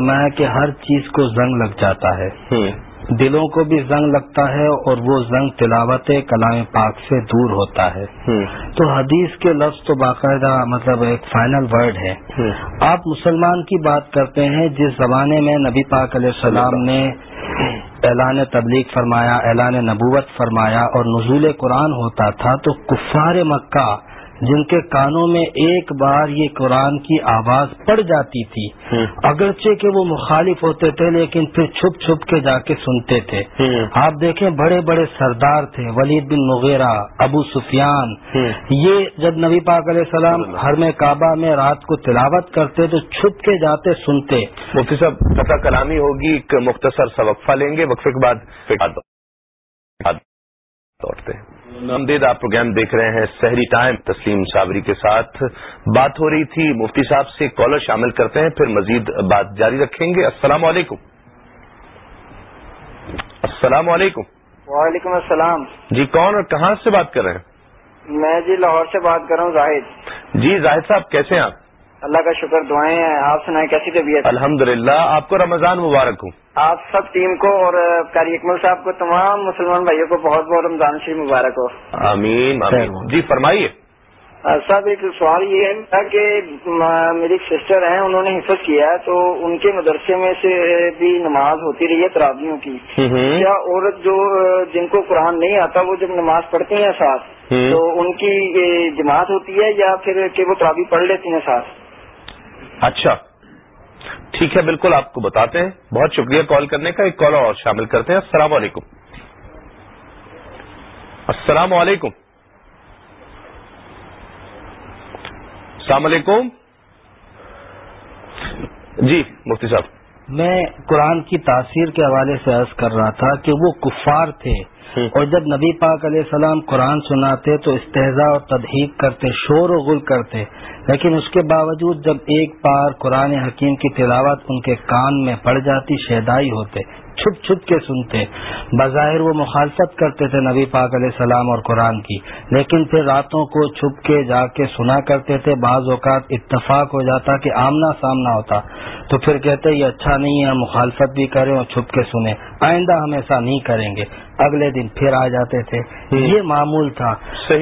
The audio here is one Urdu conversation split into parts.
فرمایا کہ ہر چیز کو زنگ لگ جاتا ہے۔ دلوں کو بھی زنگ لگتا ہے اور وہ زنگ تلاوت کلام پاک سے دور ہوتا ہے۔ تو حدیث کے لفظ تو باقاعدہ مطلب ایک فائنل ورڈ ہے۔ آپ مسلمان کی بات کرتے ہیں جس زمانے میں نبی پاک علیہ السلام نے اعلان تبلیغ فرمایا اعلان نبوت فرمایا اور نزول قرآن ہوتا تھا تو کفار مکہ جن کے کانوں میں ایک بار یہ قرآن کی آواز پڑ جاتی تھی اگرچہ کہ وہ مخالف ہوتے تھے لیکن پھر چھپ چھپ کے جا کے سنتے تھے۔ آپ دیکھیں بڑے بڑے سردار تھے ولید بن مغیرہ ابو سفیان۔ یہ جب نبی پاک علیہ السلام ہر میں کعبہ میں رات کو تلاوت کرتے تو چھپ کے جاتے سنتے۔ مفتی صاحب پتہ کلامی ہوگی ایک مختصر سا وقفہ لیں گے وقفے کے بعد نمدید آپ پروگرام دیکھ رہے ہیں سحری ٹائم تسلیم صابری کے ساتھ۔ بات ہو رہی تھی مفتی صاحب سے کالر شامل کرتے ہیں پھر مزید بات جاری رکھیں گے۔ السلام علیکم۔ السلام علیکم۔ وعلیکم السلام۔ جی کون اور کہاں سے بات کر رہے ہیں؟ میں جی لاہور سے بات کر رہا ہوں زاہد۔ جی زاہد صاحب کیسے ہیں آپ؟ اللہ کا شکر دعائیں ہیں۔ آپ سنائیں کیسی طبیعت؟ الحمد للہ آپ کو رمضان مبارک ہوں آپ سب ٹیم کو اور قاری اکمل صاحب کو تمام مسلمان بھائیوں کو بہت بہت رمضان شریف مبارک ہو۔ آمین آمین۔ جی فرمائیے۔ صاحب ایک سوال یہ ہے کہ میری ایک سسٹر ہیں انہوں نے حفظ کیا ہے تو ان کے مدرسے میں سے بھی نماز ہوتی رہی ہے ترابیوں کی۔ کیا عورت جو جن کو قرآن نہیں آتا وہ جب نماز پڑھتی ہیں ساتھ تو ان کی جماعت ہوتی ہے یا پھر کہ وہ ترابی پڑھ لیتی ہیں ساتھ؟ اچھا۔ ٹھیک ہے بالکل آپ کو بتاتے ہیں۔ بہت شکریہ کال کرنے کا ایک کال اور شامل کرتے ہیں۔ السلام علیکم۔ السلام علیکم۔ السلام علیکم۔ جی مفتی صاحب۔ میں قرآن کی تاثیر کے حوالے سے عرض کر رہا تھا کہ وہ کفار تھے۔ اور جب نبی پاک علیہ السلام قرآن سناتے تو استحضاء اور تدہیق کرتے شور و غل کرتے۔ لیکن اس کے باوجود جب ایک بار قرآن حکیم کی تلاوت ان کے کان میں پڑ جاتی شہدائی ہوتے چھپ چھپ کے سنتے بظاہر وہ مخالفت کرتے تھے نبی پاک علیہ السلام اور قرآن کی لیکن پھر راتوں کو چھپ کے جا کے سنا کرتے تھے بعض اوقات اتفاق ہو جاتا کہ آمنا سامنا ہوتا۔ تو پھر کہتے یہ اچھا نہیں ہے مخالفت بھی کریں اور چھپ کے سنیں۔ آئندہ ہم ایسا نہیں کریں گے۔ اگلے دن پھر آ جاتے تھے۔ یہ معمول تھا۔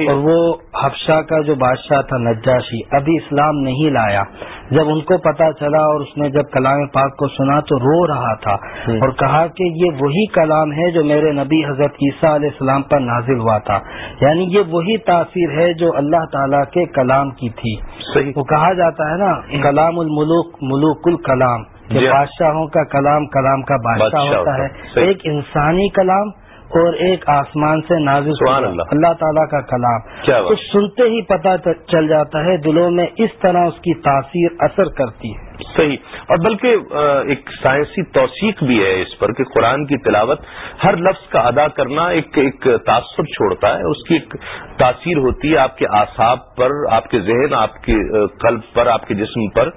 اور وہ حفشہ کا جو بادشاہ تھا نجاشی ابھی اسلام نہیں لایا۔ جب ان کو پتا چلا اور اس نے جب کلام پاک کو سنا تو رو رہا تھا اور کہا کہ یہ وہی کلام ہے جو میرے نبی حضرت عیسیٰ علیہ السلام پر نازل ہوا تھا۔ یعنی یہ وہی تاثیر ہے جو اللہ تعالیٰ کے کلام کی تھی۔ صحیح۔ وہ کہا جاتا ہے نا کلام الملوک ملوک الکلام کہ بادشاہوں کا کلام کلام کا بادشاہ ہوتا ہے۔ ایک انسانی کلام اور ایک آسمان سے نازل اللہ۔ اللہ تعالیٰ کا کلام۔ تو سنتے ہی پتہ چل جاتا ہے دلوں میں اس طرح اس کی تاثیر اثر کرتی ہے۔ صحیح۔ اور بلکہ ایک سائنسی توثیق بھی ہے اس پر کہ قرآن کی تلاوت ہر لفظ کا ادا کرنا ایک ایک تاثر چھوڑتا ہے، اس کی ایک تاثیر ہوتی ہے آپ کے اعصاب پر، آپ کے ذہن، آپ کے قلب پر، آپ کے جسم پر۔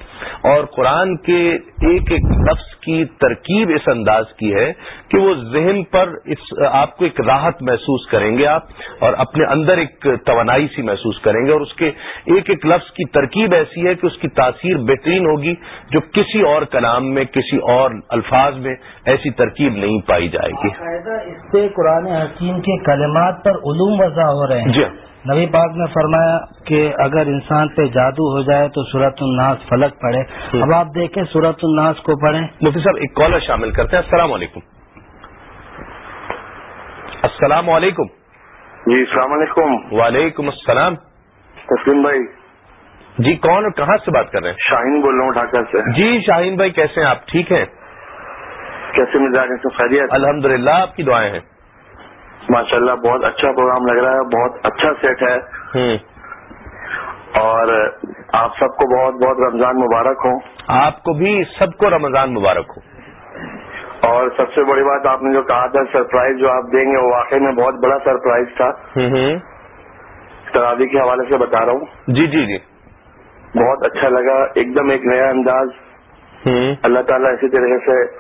اور قرآن کے ایک ایک لفظ کی ترکیب اس انداز کی ہے کہ وہ ذہن پر اس، آپ کو ایک راحت محسوس کریں گے آپ، اور اپنے اندر ایک توانائی سی محسوس کریں گے۔ اور اس کے ایک ایک لفظ کی ترکیب ایسی ہے کہ اس کی تاثیر بہترین ہوگی جو کسی اور کلام میں کسی اور الفاظ میں ایسی ترکیب نہیں پائی جائے گی۔ اس سے قرآن حکیم کے کلمات پر علوم وضع ہو رہے ہیں۔ جی نبی پاک نے فرمایا کہ اگر انسان پہ جادو ہو جائے تو سورت الناس فلک پڑے اب آپ دیکھیں سورت الناس کو پڑھیں۔ مفتی صاحب ایک کالر شامل کرتے ہیں۔ السلام علیکم۔ السلام علیکم۔ جی السلام علیکم۔ وعلیکم السلام۔ تسلیم بھائی۔ جی کون اور کہاں سے بات کر رہے ہیں؟ شاہین بول رہا ہوں ڈھاکہ سے۔ جی شاہین بھائی کیسے ہیں؟ آپ ٹھیک ہیں؟ کیسے مزاج ہیں؟ سب خیریت؟ الحمد للہ آپ کی دعائیں ہیں۔ ماشاء اللہ بہت اچھا پروگرام لگ رہا ہے بہت اچھا سیٹ ہے۔ اور آپ سب کو بہت بہت رمضان مبارک ہو۔ آپ کو بھی سب کو رمضان مبارک ہو۔ اور سب سے بڑی بات آپ نے جو کہا تھا سرپرائز جو آپ دیں گے وہ واقعی میں بہت بڑا سرپرائز تھا۔ ترابی کے حوالے سے بتا رہا ہوں۔ جی جی جی۔ بہت اچھا لگا ایک دم ایک نیا انداز۔ اللہ تعالیٰ اسی طریقے سے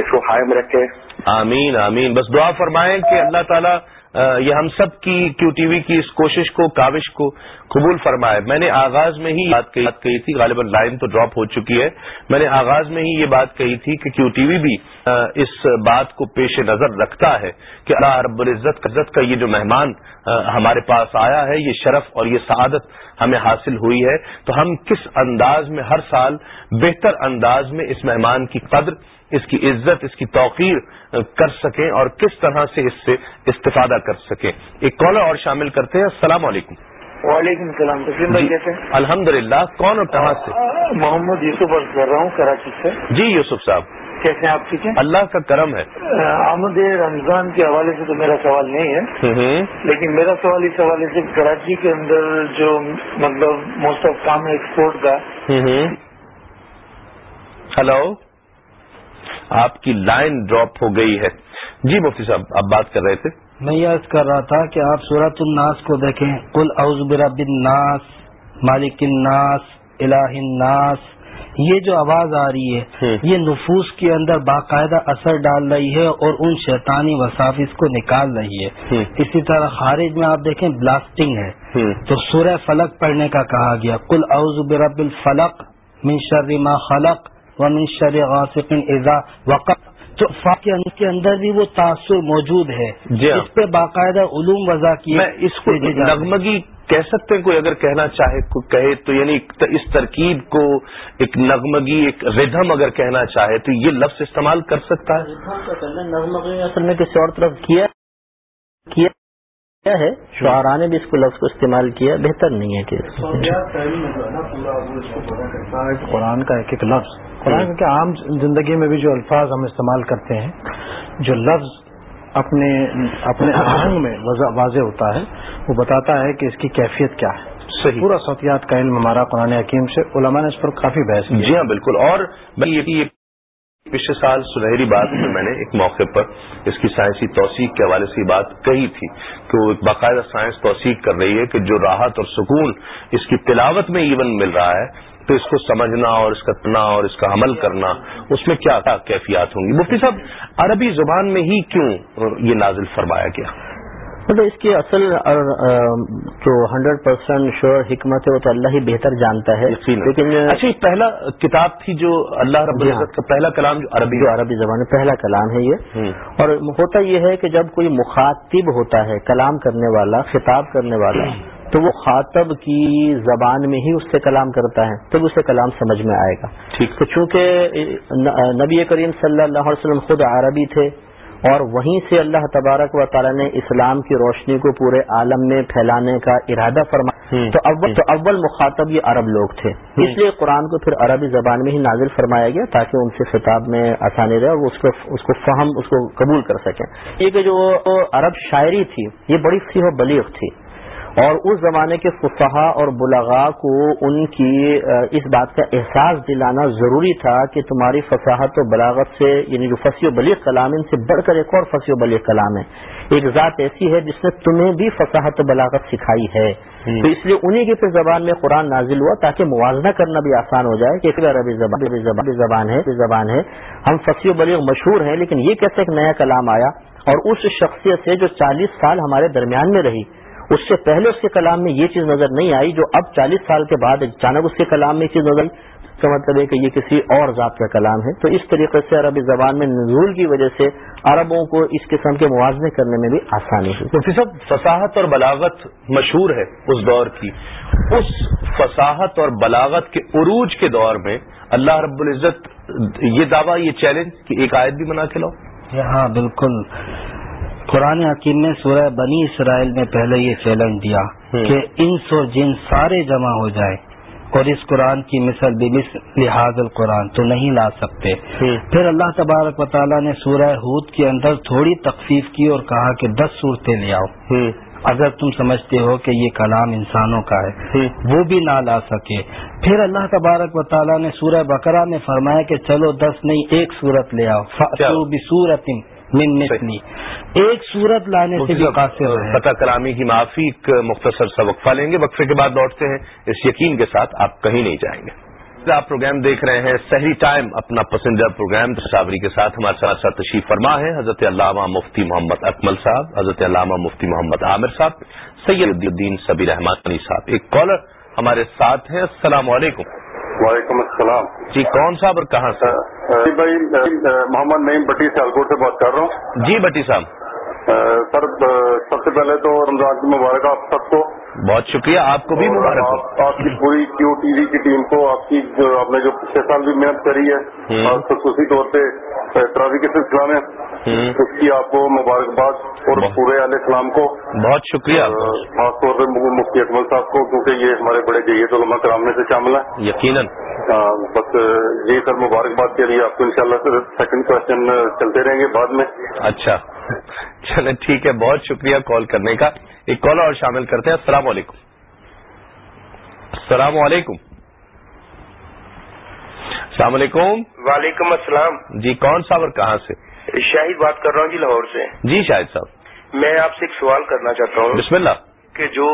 اس کو قائم رکھے۔ آمین آمین۔ بس دعا فرمائیں کہ اللہ تعالیٰ یہ ہم سب کی کیو ٹی وی کی اس کوشش کو، کاوش کو قبول فرمائے۔ میں نے آغاز میں ہی بات کہی تھی، غالباً لائن تو ڈراپ ہو چکی ہے۔ میں نے آغاز میں ہی یہ بات کہی تھی کہ کیو ٹی وی بھی اس بات کو پیش نظر رکھتا ہے کہ اللہ رب العزت عزت کا یہ جو مہمان ہمارے پاس آیا ہے، یہ شرف اور یہ سعادت ہمیں حاصل ہوئی ہے۔ تو ہم کس انداز میں ہر سال بہتر انداز میں اس مہمان کی قدر اس کی عزت اس کی توقیر کر سکیں اور کس طرح سے اس سے استفادہ کر سکیں۔ ایک کالر اور شامل کرتے ہیں۔ السلام علیکم۔ وعلیکم السلام۔ تسلیم بھائی کیسے الحمد للہ کون اور کہاں سے؟ محمد یوسف عرض کر رہا ہوں کراچی سے۔ جی یوسف صاحب۔ کیسے ہیں آپ؟ ٹھیک ہیں؟ اللہ کا کرم ہے۔ آمد رمضان کے حوالے سے تو میرا سوال نہیں ہے۔ لیکن میرا سوال اس حوالے سے کراچی کے اندر جو مطلب موسٹ آف کام ہے ایکسپورٹ کا۔ ہلو آپ کی لائن ڈراپ ہو گئی ہے۔ جی مفتی صاحب آپ بات کر رہے تھے؟ میں یہ عرض کر رہا تھا کہ آپ سورت الناس کو دیکھیں۔ کل برب الناس مالک الناس الہ الناس۔ یہ جو آواز آ رہی ہے یہ نفوس کے اندر باقاعدہ اثر ڈال رہی ہے اور ان شیطانی وسافظ کو نکال رہی ہے۔ اسی طرح خارج میں آپ دیکھیں بلاسٹنگ ہے۔ تو سورہ فلق پڑھنے کا کہا گیا کل اعوذ برب الفلق من شر ما خلق۔ و من شر غاسق اذا وقت تو کے اندر بھی وہ تاثر موجود ہے. جی ہاں۔ اس پہ باقاعدہ علوم وضع کی میں اس کو نغمگی کہہ سکتے ہیں کوئی اگر کہنا چاہے کہے تو یعنی اس ترکیب کو ایک نغمگی ایک ردھم اگر کہنا چاہے تو یہ لفظ استعمال کر سکتا ہے؟ نغمگی اصل میں کسی اور طرف کیا ہے؟ شعرا نے بھی اس کو لفظ کو استعمال کیا بہتر نہیں ہے کہ قرآن کا ایک ایک لفظ قرآن کے عام زندگی میں بھی جو الفاظ ہم استعمال کرتے ہیں جو لفظ اپنے اپنے آہنگ میں واضح ہوتا ہے وہ بتاتا ہے کہ اس کی کیفیت کیا ہے۔ صحیح۔ پورا سوتیات کا علم ہمارا قرآن حکیم سے علماء نے اس پر کافی بحث جی ہاں بالکل۔ اور پچھلے سال سنہری بات میں میں نے ایک موقع پر اس کی سائنسی توثیق کے حوالے سے بات کہی تھی کہ وہ باقاعدہ سائنس توثیق کر رہی ہے کہ جو راحت اور سکون اس کی تلاوت میں ایون مل رہا ہے تو اس کو سمجھنا اور اس کا تنا اور اس کا عمل کرنا اس میں کیا کیفیات ہوں گی؟ مفتی صاحب عربی زبان میں ہی کیوں یہ نازل فرمایا گیا؟ مطلب اس کی اصل جو ہنڈریڈ پرسینٹ شیور حکمت ہے وہ تو اللہ ہی بہتر جانتا ہے۔ لیکن اچھا پہلا کتاب تھی جو اللہ رب جی ہاں۔ العزت کا پہلا کلام جو عربی جو عربی زبان میں پہلا کلام ہے یہ۔ اور ہوتا یہ ہے کہ جب کوئی مخاطب ہوتا ہے کلام کرنے والا خطاب کرنے والا تو وہ خاطب کی زبان میں ہی اس سے کلام کرتا ہے تب اسے کلام سمجھ میں آئے گا۔ تو چونکہ نبی کریم صلی اللہ علیہ وسلم خود عربی تھے اور وہیں سے اللہ تبارک و تعالیٰ نے اسلام کی روشنی کو پورے عالم میں پھیلانے کا ارادہ فرمایا۔ تو اول تو اول مخاطب یہ عرب لوگ تھے۔ اس لیے قرآن کو پھر عربی زبان میں ہی نازل فرمایا گیا تاکہ ان سے خطاب میں آسانی رہے اور اس کو اس کو فہم اس کو قبول کر سکیں۔ یہ کہ جو عرب شاعری تھی یہ بڑی سی و بلیغ تھی۔ اور اس زمانے کے فصحا اور بلغا کو ان کی اس بات کا احساس دلانا ضروری تھا کہ تمہاری فصاحت و بلاغت سے یعنی جو فصیح و بلیغ کلام ان سے بڑھ کر ایک اور فصیح و بلیغ کلام ہے۔ ایک ذات ایسی ہے جس نے تمہیں بھی فصاحت و بلاغت سکھائی ہے۔ تو اس لیے انہیں کی پھر زبان میں قرآن نازل ہوا تاکہ موازنہ کرنا بھی آسان ہو جائے کہ عربی زبان زبان ہے زبان ہے۔ ہم فصیح و بلیغ مشہور ہیں لیکن یہ کیسے ایک نیا کلام آیا؟ اور اس شخصیت سے جو چالیس سال ہمارے درمیان میں رہی اس سے پہلے اس کے کلام میں یہ چیز نظر نہیں آئی جو اب چالیس سال کے بعد اچانک اس کے کلام میں یہ چیز نظر آئی اس کا مطلب ہے کہ یہ کسی اور ذات کا کلام ہے۔ تو اس طریقے سے عربی زبان میں نزول کی وجہ سے عربوں کو اس قسم کے موازنے کرنے میں بھی آسانی ہوئی۔ صاحب فصاحت اور بلاغت مشہور ہے اس دور کی۔ اس فصاحت اور بلاغت کے عروج کے دور میں اللہ رب العزت یہ دعویٰ یہ چیلنج کہ ایک آیت بھی بنا کے لاؤ۔ ہاں بالکل قرآن حکیم نے سورہ بنی اسرائیل میں پہلے یہ چیلنج دیا کہ انس اور جن سارے جمع ہو جائے اور اس قرآن کی مثل بھی لحاظ القرآن تو نہیں لا سکتے. پھر اللہ تبارک و تعالیٰ نے سورہ ہود کے اندر تھوڑی تخفیف کی اور کہا کہ دس صورتیں لے آؤ. اگر تم سمجھتے ہو کہ یہ کلام انسانوں کا ہے وہ بھی نہ لا سکے. پھر اللہ تبارک و تعالیٰ نے سورہ بقرہ میں فرمایا کہ چلو دس نہیں ایک صورت لے آؤ. بصورت من مثلی ایک صورت لانے سے بھی قاصر پتہ کلامی کی معافی ایک مختصر سا وقفہ لیں گے وقفے کے بعد لوٹتے ہیں. اس یقین کے ساتھ آپ کہیں نہیں جائیں گے. آپ پروگرام دیکھ رہے ہیں صحیح ٹائم اپنا پسندیدہ پروگرام صابری کے ساتھ ہمارے ساتھ ساتھ تشریف فرما ہے حضرت علامہ مفتی محمد اکمل صاحب حضرت علامہ مفتی محمد عامر صاحب سید الدین سبیر رحمان صاحب. ایک کالر ہمارے ساتھ ہیں السلام علیکم. وعلیکم السلام۔ جی کون صاحب اور کہاں سے؟ جی بھائی محمد نعیم بٹی سیالکوٹ سے بات کر رہا ہوں۔ جی بٹی صاحب۔ سر سب سے پہلے تو رمضان کی مبارک آپ سب کو۔ بہت شکریہ آپ کو بھی مبارک آپ کی پوری کیو ٹی وی کی ٹیم کو آپ کی جو آپ نے جو پچھلے سال بھی محنت کری ہے اور خصوصی طور پہ ٹرافی کے سلسلہ میں اس کی آپ کو مبارکباد اور پورے علیہ السلام کو۔ بہت شکریہ۔ خاص طور پہ مفتی اکمل صاحب کو کیونکہ یہ ہمارے بڑے جیت علما کرام میں سے شامل ہے یقیناً۔ بس یہ سر مبارکباد کے لیے آپ کو انشاءاللہ شاء سیکنڈ کوشچن چلتے رہیں گے بعد میں۔ اچھا۔ چلے ٹھیک ہے بہت شکریہ کال کرنے کا۔ ایک کال اور شامل کرتے ہیں۔ السلام علیکم۔ السلام علیکم۔ السلام علیکم۔ وعلیکم السلام۔ جی کون صاحب اور کہاں سے؟ شاہد بات کر رہا ہوں جی لاہور سے۔ جی شاہد صاحب۔ میں آپ سے ایک سوال کرنا چاہتا ہوں بسم اللہ۔ کہ جو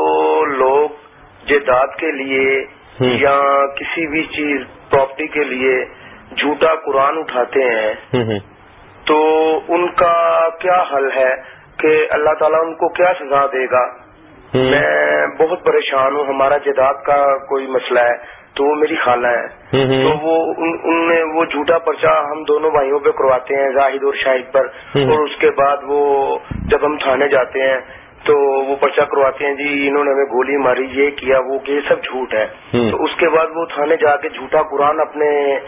لوگ جائیداد کے لیے یا کسی بھی چیز پراپرٹی کے لیے جھوٹا قرآن اٹھاتے ہیں تو ان کا کیا حل ہے کہ اللہ تعالیٰ ان کو کیا سزا دے گا؟ میں بہت پریشان ہوں ہمارا جداد کا کوئی مسئلہ ہے تو وہ میری خالہ ہے۔ تو وہ ان نے وہ جھوٹا پرچہ ہم دونوں بھائیوں پہ کرواتے ہیں زاہد اور شاہد پر۔ اور اس کے بعد وہ جب ہم تھانے جاتے ہیں تو وہ پرچہ کرواتے ہیں جی انہوں نے ہمیں گولی ماری یہ کیا وہ یہ سب جھوٹ ہے۔ تو اس کے بعد وہ تھانے جا کے جھوٹا قرآن اپنے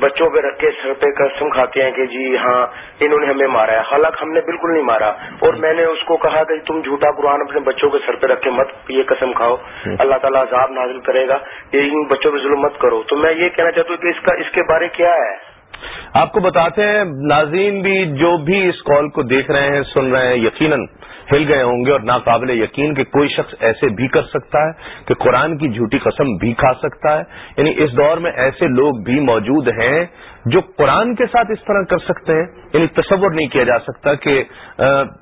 بچوں پہ رکھ کے سر پہ قسم کھاتے ہیں کہ جی ہاں انہوں نے ہمیں مارا ہے۔ حالانکہ ہم نے بالکل نہیں مارا۔ اور میں نے اس کو کہا کہ تم جھوٹا قرآن اپنے بچوں کے سر پہ رکھ کے مت یہ قسم کھاؤ۔ اللہ تعالیٰ عذاب نازل کرے گا۔ یہ ان بچوں پہ ظلم مت کرو۔ تو میں یہ کہنا چاہتا ہوں کہ اس کا اس کے بارے کیا ہے؟ آپ کو بتاتے ہیں ناظرین بھی جو بھی اس کال کو دیکھ رہے ہیں سن رہے ہیں یقیناً ہل گئے ہوں گے اور ناقابل یقین کہ کوئی شخص ایسے بھی کر سکتا ہے کہ قرآن کی جھوٹی قسم بھی کھا سکتا ہے۔ یعنی اس دور میں ایسے لوگ بھی موجود ہیں جو قرآن کے ساتھ اس طرح کر سکتے ہیں۔ یعنی تصور نہیں کیا جا سکتا کہ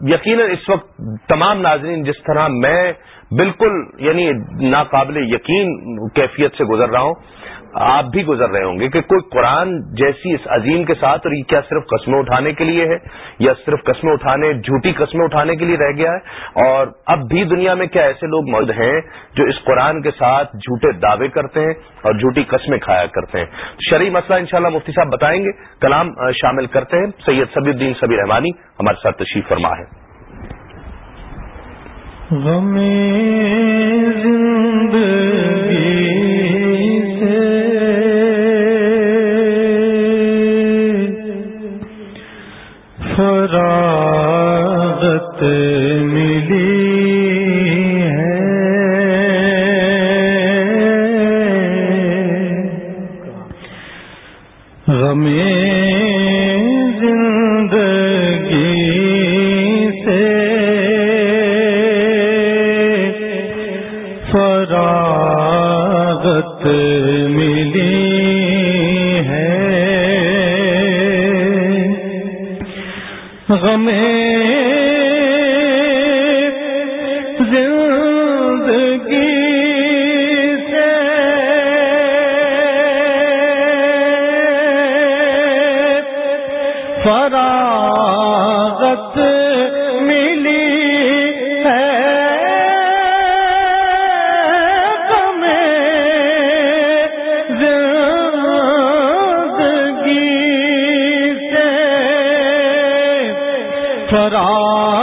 یقیناً اس وقت تمام ناظرین جس طرح میں بالکل یعنی ناقابل یقین کیفیت سے گزر رہا ہوں آپ بھی گزر رہے ہوں گے کہ کوئی قرآن جیسی اس عظیم کے ساتھ اور یہ کیا صرف قسمیں اٹھانے کے لیے ہے یا صرف قسمیں اٹھانے، جھوٹی قسمیں اٹھانے کے لیے رہ گیا ہے؟ اور اب بھی دنیا میں کیا ایسے لوگ موجود ہیں جو اس قرآن کے ساتھ جھوٹے دعوے کرتے ہیں اور جھوٹی قسمیں کھایا کرتے ہیں؟ شرعی مسئلہ انشاءاللہ مفتی صاحب بتائیں گے، کلام شامل کرتے ہیں۔ سید سبی الدین سبی رحمانی ہمارے ساتھ تشریف فرما ہے۔ کی میں ملی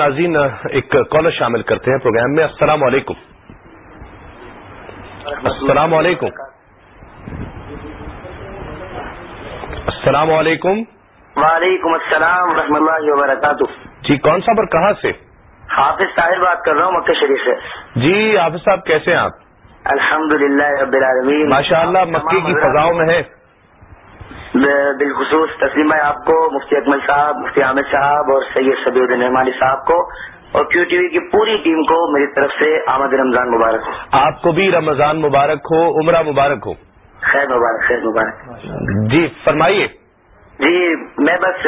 ناظرین ایک کالر شامل کرتے ہیں پروگرام میں۔ السلام علیکم۔ السلام علیکم۔ السلام علیکم۔ وعلیکم السلام ورحمۃ اللہ وبرکاتہ۔ جی کون سا پر کہاں سے؟ حافظ طاہر بات کر رہا ہوں مکہ شریف سے۔ جی حافظ صاحب کیسے ہیں آپ؟ الحمد للہ رب العالمین۔ ماشاء اللہ مکی کی فضاؤں میں ہے۔ بالخصوص تسلیم ہے آپ کو مفتی اکمل صاحب مفتی عامر صاحب اور سید سبی الدین رحمانی صاحب کو اور کیو ٹی وی کی پوری ٹیم کو میری طرف سے آمد رمضان مبارک ہو۔ آپ کو بھی رمضان مبارک ہو عمرہ مبارک ہو۔ خیر مبارک خیر مبارک۔ جی فرمائیے۔ جی میں بس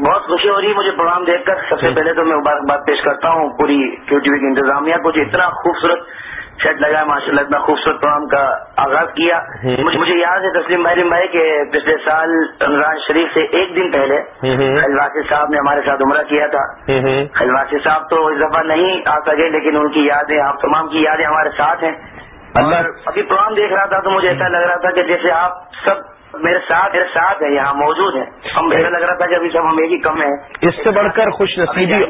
بہت خوشی ہو رہی ہے مجھے پروگرام دیکھ کر۔ سب سے پہلے تو میں مبارکباد پیش کرتا ہوں پوری کیو ٹی وی کی انتظامیہ کو۔ جو اتنا خوبصورت سیٹ لگا ہے ماشاء اللہ اتنا خوبصورت پروگرام کا آغاز کیا۔ مجھے یاد ہے تسلیم بھائی بھائی کہ پچھلے سال رمضان شریف سے ایک دن پہلے خلواسی صاحب نے ہمارے ساتھ عمرہ کیا تھا۔ خلواسی صاحب تو اس دفعہ نہیں آ سکے لیکن ان کی یادیں آپ تمام کی یادیں ہمارے ساتھ ہیں۔ اور ابھی پروگرام دیکھ رہا تھا تو مجھے ایسا لگ رہا تھا کہ جیسے آپ سب میرے ساتھ میرے ساتھ ہیں یہاں موجود ہیں۔ ہم ایسا لگ رہا تھا کہ ابھی سب ہم ایک ہی کم ہیں۔ اس سے بڑھ کر خوش نصیبی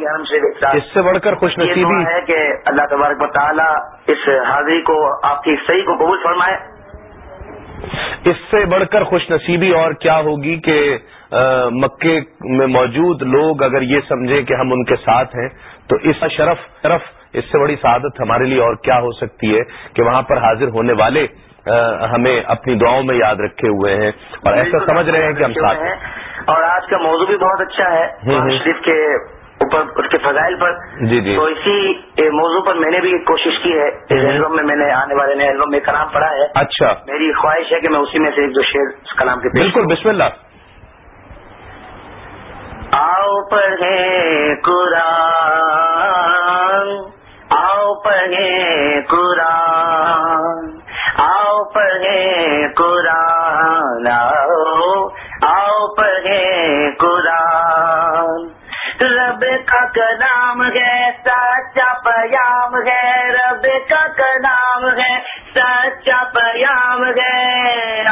اس سے بڑھ کر خوش نصیبی ہے کہ اللہ تبارک و تعالیٰ اس حاضری کو آپ کی صحیح کو قبول فرمائے۔ اس سے بڑھ کر خوش نصیبی اور کیا ہوگی کہ مکے میں موجود لوگ اگر یہ سمجھے کہ ہم ان کے ساتھ ہیں تو اس شرف شرف اس سے بڑی سعادت ہمارے لیے اور کیا ہو سکتی ہے کہ وہاں پر حاضر ہونے والے ہمیں اپنی دعاؤں میں یاد رکھے ہوئے ہیں اور ایسا سمجھ رہے ہیں کہ ہم ساتھ ہیں۔ اور آج کا موضوع بھی بہت اچھا ہے شریف کے اوپر اس کے فضائل پر۔ جی جی۔ تو اسی موضوع پر میں نے بھی کوشش کی ہے۔ اس البم میں میں نے آنے والے نئے البم میں کلام پڑھا ہے۔ اچھا۔ میری خواہش ہے کہ میں اسی میں سے ایک دو شعر اس کلام کے بالکل بسم اللہ۔ آؤ پڑھے قرآن آؤ پڑھے قرآن۔ پڑھے قرآن، آؤ آؤ پڑھے قرآن۔ رب کا کلام ہے، سچا پیام ہے۔ رب کا کلام ہے، سچا پیام ہے۔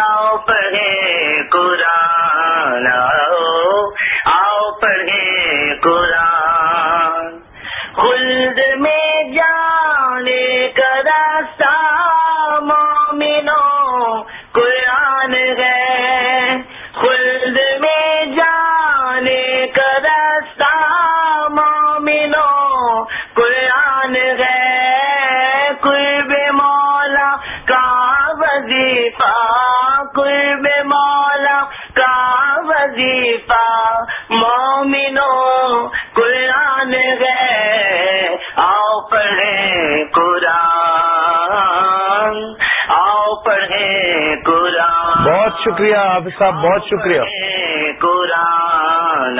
شکریہ حافظ صاحب بہت شکریہ۔ قرآن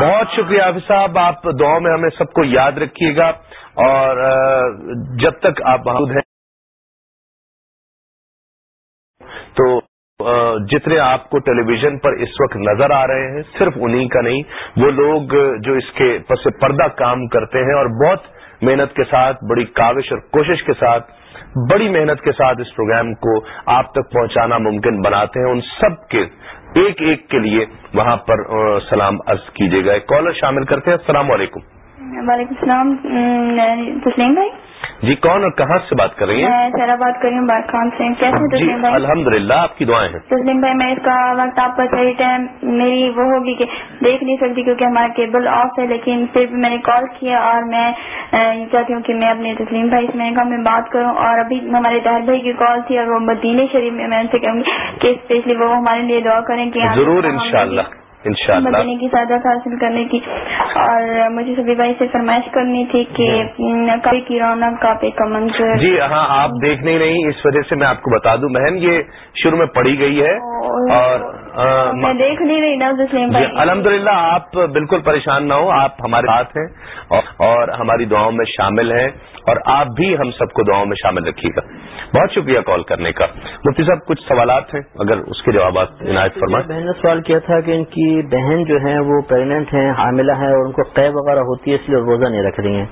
بہت شکریہ حافظ صاحب آپ دعاؤں میں ہمیں سب کو یاد رکھیے گا اور جب تک آپ موجود ہیں۔ تو جتنے آپ کو ٹیلی ویژن پر اس وقت نظر آ رہے ہیں صرف انہی کا نہیں وہ لوگ جو اس کے پس پردہ کام کرتے ہیں اور بہت محنت کے ساتھ، بڑی کاوش اور کوشش کے ساتھ، بڑی محنت کے ساتھ اس پروگرام کو آپ تک پہنچانا ممکن بناتے ہیں۔ ان سب کے ایک ایک کے لیے وہاں پر سلام عرض کیجیے گا۔ کالر شامل کرتے ہیں۔ السلام علیکم۔ وعلیکم السلام تسلیم بھائی۔ جی کون اور کہاں سے بات کر رہی ہیں؟ میں سیرا بات کر رہی ہوں بارخان سے۔ کیسے جی تسلیم بھائی؟ الحمد للہ آپ کی دعائیں ہیں۔ تسلیم بھائی میں اس کا وقت آپ کا صحیح ٹائم میری وہ ہوگی کہ دیکھ نہیں سکتی کیونکہ ہمارا کیبل آف ہے لیکن پھر بھی میں نے کال کیا اور میں یہ چاہتی ہوں کہ میں اپنے تسلیم بھائی سے میں نے کہا میں بات کروں اور ابھی ہمارے طاہر بھائی کی کال تھی اور وہ مدینہ شریف میں میں ان سے کہوں گی کہ اسپیشلی وہ ہمارے لیے دعا کریں کہ ضرور انشاءاللہ۔ مدینے کی سعادت حاصل کرنے کی۔ اور مجھے سبھی بھائی سے فرمائش کرنی تھی کہ کبھی کی رونق کا پہ کا منظر۔ جی ہاں آپ دیکھنے نہیں اس وجہ سے میں آپ کو بتا دوں۔ بہن یہ شروع میں پڑی گئی ہے۔ اور میں دیکھ نہیں رہی نا تسلیم بھائی۔ الحمد للہ آپ بالکل پریشان نہ ہو آپ ہمارے ساتھ ہیں اور ہماری دعاؤں میں شامل ہیں۔ اور آپ بھی ہم سب کو دعاؤں میں شامل رکھیے گا۔ بہت شکریہ کال کرنے کا۔ مفتی صاحب کچھ سوالات ہیں؟ اگر اس کے جوابات عنایت فرمائیں۔ بہن نے سوال کیا تھا کہ ان کی بہن جو ہے وہ پیگنٹ ہیں حاملہ ہیں اور ان کو قے وغیرہ ہوتی ہے اس لیے روزہ نہیں رکھ رہی ہیں۔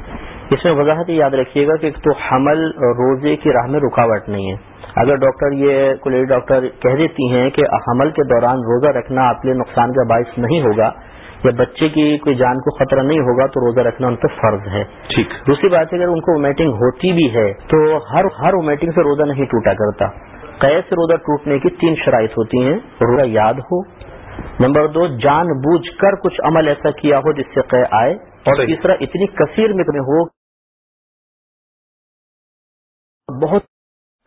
اس میں وضاحت یاد رکھیے گا کہ تو حمل روزے کی راہ میں رکاوٹ نہیں ہے۔ اگر ڈاکٹر یہ کوئی ڈاکٹر کہہ دیتی ہیں کہ حمل کے دوران روزہ رکھنا آپ لیے نقصان کا باعث نہیں ہوگا یا بچے کی کوئی جان کو خطرہ نہیں ہوگا تو روزہ رکھنا ان پہ فرض ہے۔ ٹھیک۔ دوسری بات ہے اگر ان کو وومیٹنگ ہوتی بھی ہے تو ہر ہر وومیٹنگ سے روزہ نہیں ٹوٹا کرتا۔ قید سے روزہ ٹوٹنے کی تین شرائط ہوتی ہیں روزہ یاد ہو۔ نمبر دو جان بوجھ کر کچھ عمل ایسا کیا ہو جس سے قے آئے۔ اور تیسرا اتنی کثیر میں ہو۔ بہت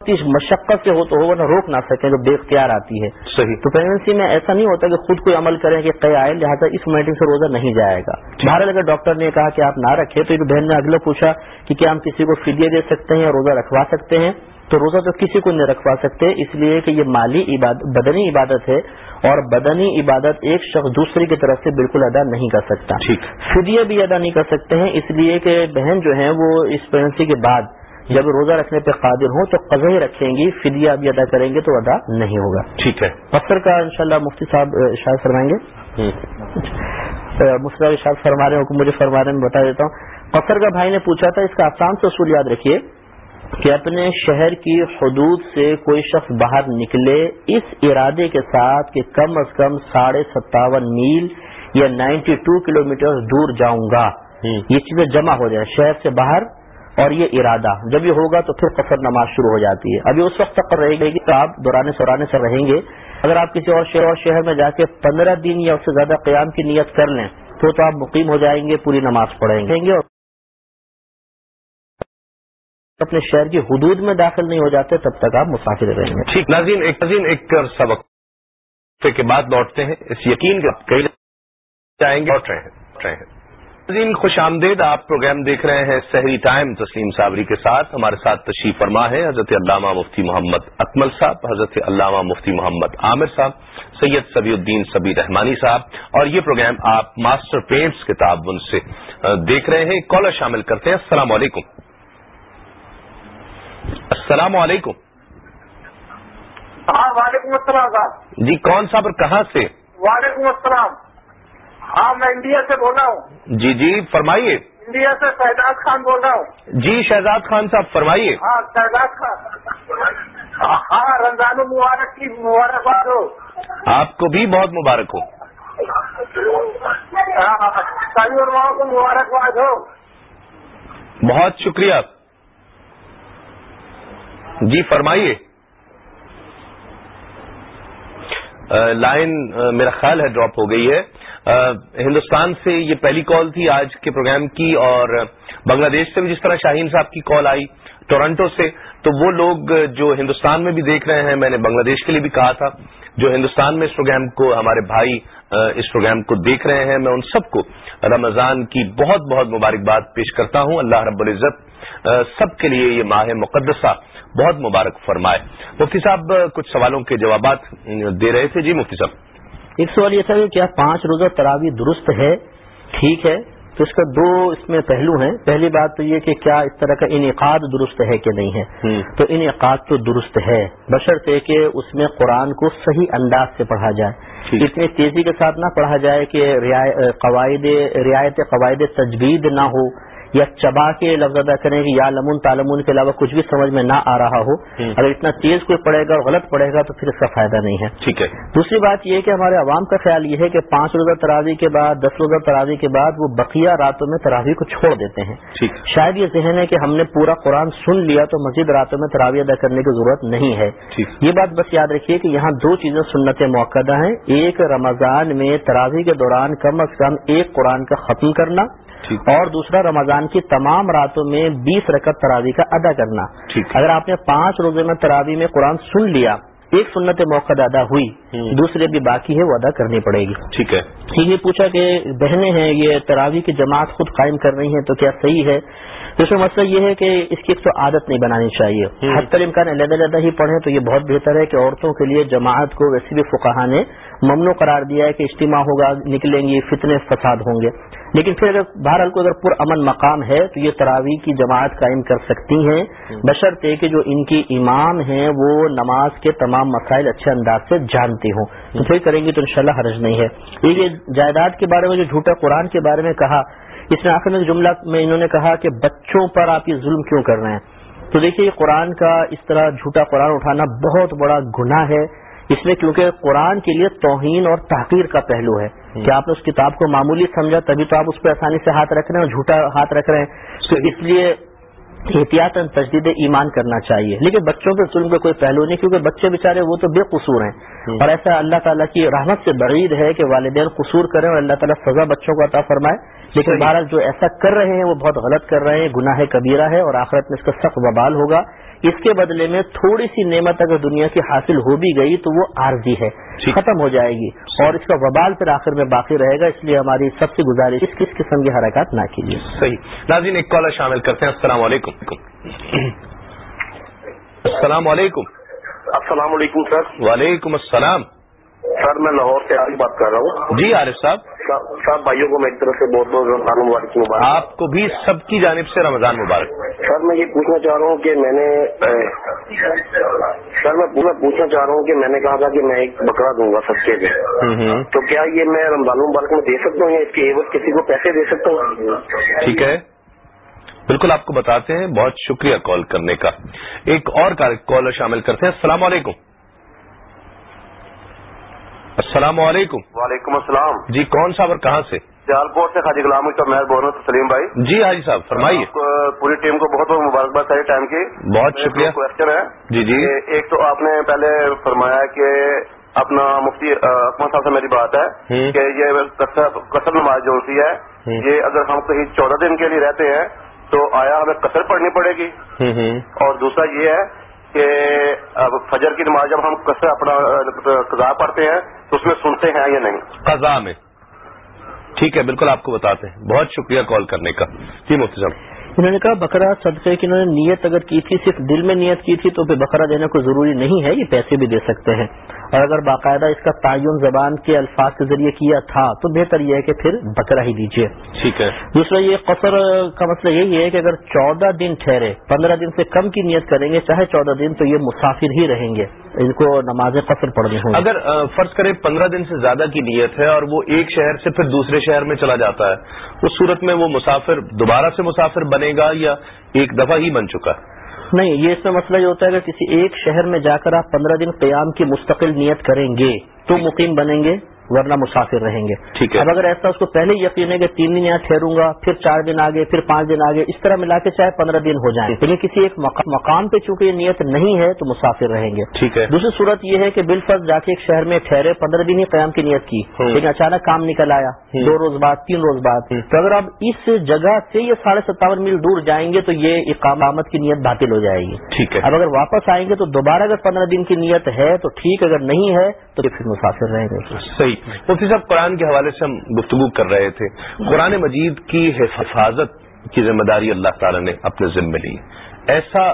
مشقت سے ہو تو ہو نہ روک نہ سکیں جو بے اختیار آتی ہے۔ صحیح۔ تو پریگنسی میں ایسا نہیں ہوتا کہ خود کوئی عمل کریں کہ قے آئے لہٰذا اس میٹنگ سے روزہ نہیں جائے گا۔ بہرحال اگر ڈاکٹر نے کہا کہ آپ نہ رکھیں تو ایک بہن نے اگلا پوچھا کہ کیا ہم کسی کو فدیے دے سکتے ہیں یا روزہ رکھوا سکتے ہیں؟ تو روزہ تو کسی کو نہیں رکھوا سکتے اس لیے کہ یہ مالی عبادت بدنی عبادت ہے اور بدنی عبادت ایک شخص دوسرے کی طرف سے بالکل ادا نہیں کر سکتا۔ فدیے بھی ادا نہیں کر سکتے ہیں اس لیے کہ بہن جو ہیں وہ اس پریگنسی کے بعد جب روزہ رکھنے پہ قادر ہوں تو قزے رکھیں گی فدیہ بھی ادا کریں گے تو ادا نہیں ہوگا۔ ٹھیک ہے۔ پتھر کا انشاءاللہ مفتی صاحب ارشاد فرمائیں گے۔ مفتی صاحب ارشاد فرما رہے ہیں مجھے فرما رہے میں بتا دیتا ہوں۔ پتھر کا بھائی نے پوچھا تھا اس کا آسان سے اصول یاد رکھیے کہ اپنے شہر کی حدود سے کوئی شخص باہر نکلے اس ارادے کے ساتھ کہ کم از کم ساڑھے ستاون میل یا نائنٹی ٹو کلو دور جاؤں گا۔ یہ چیزیں جمع ہو جائیں شہر سے باہر اور یہ ارادہ، جب یہ ہوگا تو پھر قصر نماز شروع ہو جاتی ہے۔ ابھی اس وقت تک رہے گی تو آپ دورانے سورانے سے رہیں گے۔ اگر آپ کسی اور شہر اور شہر میں جا کے پندرہ دن یا اس سے زیادہ قیام کی نیت کر لیں، تو تو آپ مقیم ہو جائیں گے، پوری نماز پڑھیں گے۔ اور اپنے شہر کی حدود میں داخل نہیں ہو جاتے، تب تک آپ مسافر رہیں گے۔ ٹھیک، ناظرین، ایک نظین ایک سبق کے بعد لوٹتے ہیں۔ اس یقین کے کئی جائیں گے لوٹ رہے ہیں خوش آمدید آپ پروگرام دیکھ رہے ہیں سحری ٹائم تسلیم صابری کے ساتھ۔ ہمارے ساتھ تشریف فرما ہے حضرت علامہ مفتی محمد اکمل صاحب حضرت علامہ مفتی محمد عامر صاحب سید سبی الدین سبی رحمانی صاحب اور یہ پروگرام آپ ماسٹر پینٹس کے تعاون سے دیکھ رہے ہیں۔ کالر شامل کرتے ہیں۔ السلام علیکم۔ السلام علیکم۔ ہاں وعلیکم السلام صاحب۔ جی کون صاحب اور کہاں سے؟ وعلیکم السلام۔ ہاں میں انڈیا سے بول رہا ہوں۔ جی جی فرمائیے۔ انڈیا سے شہزاد خان بول رہا ہوں۔ جی شہزاد خان صاحب فرمائیے۔ ہاں شہزاد خان۔ ہاں رمضان المبارک کی مبارکباد ہو۔ آپ کو بھی بہت مبارک ہو۔ سبھی علماؤں کو مبارکباد ہو۔ بہت شکریہ۔ جی فرمائیے۔ لائن میرا خیال ہے ڈراپ ہو گئی ہے۔ ہندوستان سے یہ پہلی کال تھی آج کے پروگرام کی اور بنگلہ دیش سے بھی جس طرح شاہین صاحب کی کال آئی ٹورنٹو سے، تو وہ لوگ جو ہندوستان میں بھی دیکھ رہے ہیں، میں نے بنگلہ دیش کے لیے بھی کہا تھا، جو ہندوستان میں اس پروگرام کو، ہمارے بھائی اس پروگرام کو دیکھ رہے ہیں، میں ان سب کو رمضان کی بہت بہت مبارکباد پیش کرتا ہوں۔ اللہ رب العزت سب کے لیے یہ ماہ مقدسہ بہت مبارک فرمائے۔ مفتی صاحب کچھ سوالوں کے جوابات دے رہے تھے۔ جی مفتی صاحب۔ ایک سوال یہ تھا کہ کیا پانچ روزہ تراوی درست ہے؟ ٹھیک ہے تو اس کا دو اس میں پہلو ہیں۔ پہلی بات تو یہ کہ کیا اس طرح کا انعقاد درست ہے کہ نہیں ہے؟ تو انعقاد تو درست ہے۔ بشرط کہ اس میں قرآن کو صحیح انداز سے پڑھا جائے۔ اتنی تیزی کے ساتھ نہ پڑھا جائے کہ قواعد رعایت قواعد تجوید نہ ہو۔ یا چبا کے لفظ ادا کریں کہ یا لمن تالمون کے علاوہ کچھ بھی سمجھ میں نہ آ رہا ہو اگر اتنا تیز کوئی پڑے گا اور غلط پڑے گا تو پھر اس کا فائدہ نہیں ہے۔ ٹھیک ہے۔ دوسری بات یہ کہ ہمارے عوام کا خیال یہ ہے کہ پانچ روزہ تراوی کے بعد دس روزہ تراوی کے بعد وہ بقیہ راتوں میں تراوی کو چھوڑ دیتے ہیں۔ شاید یہ ذہن ہے کہ ہم نے پورا قرآن سن لیا تو مزید راتوں میں تراوی ادا کرنے کی ضرورت نہیں ہے۔ یہ بات بس یاد رکھیے کہ یہاں دو چیزیں سنت موقع ہیں۔ ایک رمضان میں تراوی کے دوران کم از کم ایک قرآن کا ختم کرنا۔ اور دوسرا رمضان کی تمام راتوں میں بیس رکعت تراوی کا ادا کرنا. اگر آپ نے پانچ روزے میں تراوی میں قرآن سن لیا ایک سنت موقع ادا ہوئی دوسرے بھی باقی ہے وہ ادا کرنی پڑے گی. ٹھیک ہے. یہ پوچھا کہ بہنیں ہیں یہ تراوی کی جماعت خود قائم کر رہی ہیں تو کیا صحیح ہے؟ دوسرا مسئلہ یہ ہے کہ اس کی ایک تو عادت نہیں بنانی چاہیے۔ ہر طرح امکان علیحدہ علیحدہ ہی پڑھیں تو یہ بہت بہتر ہے کہ عورتوں کے لیے جماعت کو ویسے بھی فقہ نے ممنوع قرار دیا ہے کہ اجتماع ہوگا نکلیں گی فتنے فساد ہوں گے۔ لیکن پھر اگر بہرحال کو اگر پر امن مقام ہے تو یہ تراوی کی جماعت قائم کر سکتی ہیں۔ بشرطے کہ جو ان کی امام ہیں وہ نماز کے تمام مسائل اچھے انداز سے جانتے ہوں۔ تو پھر کریں گی تو انشاءاللہ حرج نہیں ہے۔ یہ جائیداد کے بارے میں جو جھوٹا قرآن کے بارے میں کہا اس میں آخر میں جملہ میں انہوں نے کہا کہ بچوں پر آپ یہ ظلم کیوں کر رہے ہیں؟ تو دیکھیے یہ قرآن کا اس طرح جھوٹا قرآن اٹھانا بہت بڑا گناہ ہے۔ اس میں کیونکہ قرآن کے لیے توہین اور تحقیر کا پہلو ہے۔ کہ آپ نے اس کتاب کو معمولی سمجھا تبھی تو آپ اس پہ آسانی سے ہاتھ رکھ رہے ہیں اور جھوٹا ہاتھ رکھ رہے ہیں۔ تو اس لیے احتیاط تجدید ایمان کرنا چاہیے۔ لیکن بچوں کے ظلم کا کوئی پہلو نہیں کیونکہ بچے بےچارے وہ تو بے قصور ہیں۔ اور ایسا اللہ تعالیٰ کی رحمت سے بعید ہے کہ والدین قصور کریں اور اللہ تعالیٰ سزا بچوں کو عطا فرمائے۔ لیکن بھارت جو ایسا کر رہے ہیں وہ بہت غلط کر رہے ہیں گناہ کبیرہ ہے اور آخرت میں اس کا سخت وبال ہوگا۔ اس کے بدلے میں تھوڑی سی نعمت اگر دنیا کی حاصل ہو بھی گئی تو وہ عارضی ہے ختم ہو جائے گی۔ اور اس کا وبال پھر آخر میں باقی رہے گا اس لیے ہماری سب سے گزارش اس کس قسم کی حرکات نہ کیجیے۔ صحیح۔ ناظرین ایک کالر شامل کرتے ہیں۔ السلام علیکم۔ السلام علیکم۔ السلام علیکم سر۔ وعلیکم السلام۔ سر میں لاہور سے عارف بات کر رہا ہوں۔ جی عارف صاحب۔ صاحب بھائیوں کو میری طرف سے بہت بہت رمضان مبارک مبارک۔ آپ کو بھی سب کی جانب سے رمضان مبارک۔ سر میں یہ پوچھنا چاہ رہا ہوں کہ میں نے سر میں پوچھنا چاہ رہا ہوں کہ میں نے کہا تھا کہ میں ایک بکرا دوں گا سب کے۔ تو کیا یہ میں رمضان مبارک میں دے سکتا ہوں یا اس کے ایوز کسی کو پیسے دے سکتا ہوں؟ ٹھیک ہے۔ بالکل آپ کو بتاتے ہیں بہت شکریہ کال کرنے کا۔ ایک اور کالر شامل کرتے ہیں۔ السلام علیکم۔ السلام علیکم. وعلیکم السلام. جی کون صاحب اور کہاں سے؟ سیال کوٹ سے خاجی غلام کا مہر بول رہا ہوں سلیم بھائی. جی حاجی صاحب فرمائیے. پوری ٹیم کو بہت بہت مبارکباد چاہیے ٹائم کی. بہت شکریہ. کوشچن ہے جی جی. ایک تو آپ نے پہلے فرمایا کہ اپنا مفتی اکمر صاحب سے میری بات ہے کہ یہ کثر نماز جو ہوتی ہے یہ اگر ہم کہیں چودہ دن کے لیے رہتے ہیں تو آیا ہمیں کثر پڑھنی پڑے گی. اور دوسرا یہ ہے کہ فجر کی نماز جب ہم کسے اپنا قضا پڑھتے ہیں تو اس میں سنتے ہیں یا نہیں؟ قضا میں۔ ٹھیک ہے بالکل آپ کو بتاتے ہیں۔ بہت شکریہ کال کرنے کا۔ جی مفتی صاحب۔ انہوں نے کہا بکرا صدقے کی انہوں نے نیت اگر کی تھی صرف دل میں نیت کی تھی تو پھر بکرا دینا کوئی ضروری نہیں ہے یہ پیسے بھی دے سکتے ہیں۔ اور اگر باقاعدہ اس کا تعین زبان کے الفاظ کے ذریعے کیا تھا تو بہتر یہ ہے کہ پھر بکرا ہی دیجیے ٹھیک ہے۔ دوسرا یہ قصر کا مسئلہ یہی ہے کہ اگر چودہ دن ٹھہرے پندرہ دن سے کم کی نیت کریں گے چاہے چودہ دن تو یہ مسافر ہی رہیں گے۔ ان کو نماز قصر پڑھنی ہوں اگر فرض کرے پندرہ دن سے زیادہ کی نیت ہے اور وہ ایک شہر سے پھر دوسرے شہر میں چلا جاتا ہے اس صورت میں وہ مسافر دوبارہ سے مسافر بنے گا یا ایک دفعہ ہی بن چکا نہیں، یہ اس میں مسئلہ یہ ہوتا ہے کہ کسی ایک شہر میں جا کر آپ پندرہ دن قیام کی مستقل نیت کریں گے تو مقیم بنیں گے۔ ورنہ مسافر رہیں گے۔ اب اگر ایسا اس کو پہلے یقین ہے کہ تین دن یہاں ٹھہروں گا پھر چار دن آگے پھر پانچ دن آگے اس طرح ملا کے چاہے پندرہ دن ہو جائیں۔ لیکن کسی ایک مقام پہ چونکہ یہ نیت نہیں ہے تو مسافر رہیں گے۔ ٹھیک ہے۔ دوسری صورت یہ ہے کہ بالفرض جا کے ایک شہر میں ٹھہرے پندرہ دن ہی قیام کی نیت کی۔ لیکن اچانک کام نکل آیا دو روز بعد تین روز بعد۔ تو اگر اب اس جگہ سے یہ ساڑھے ستاون میل دور جائیں گے تو یہ اقامت کی نیت باطل ہو جائے گی۔ ٹھیک ہے۔ اب اگر واپس آئیں گے تو دوبارہ اگر پندرہ دن کی نیت ہے تو ٹھیک اگر نہیں ہے تو پھر مسافر رہیں گے۔ صحیح۔ مفتی صاحب، قرآن کے حوالے سے ہم گفتگو کر رہے تھے۔ قرآن مجید کی حفاظت کی ذمہ داری اللہ تعالیٰ نے اپنے ذمے لی۔ ایسا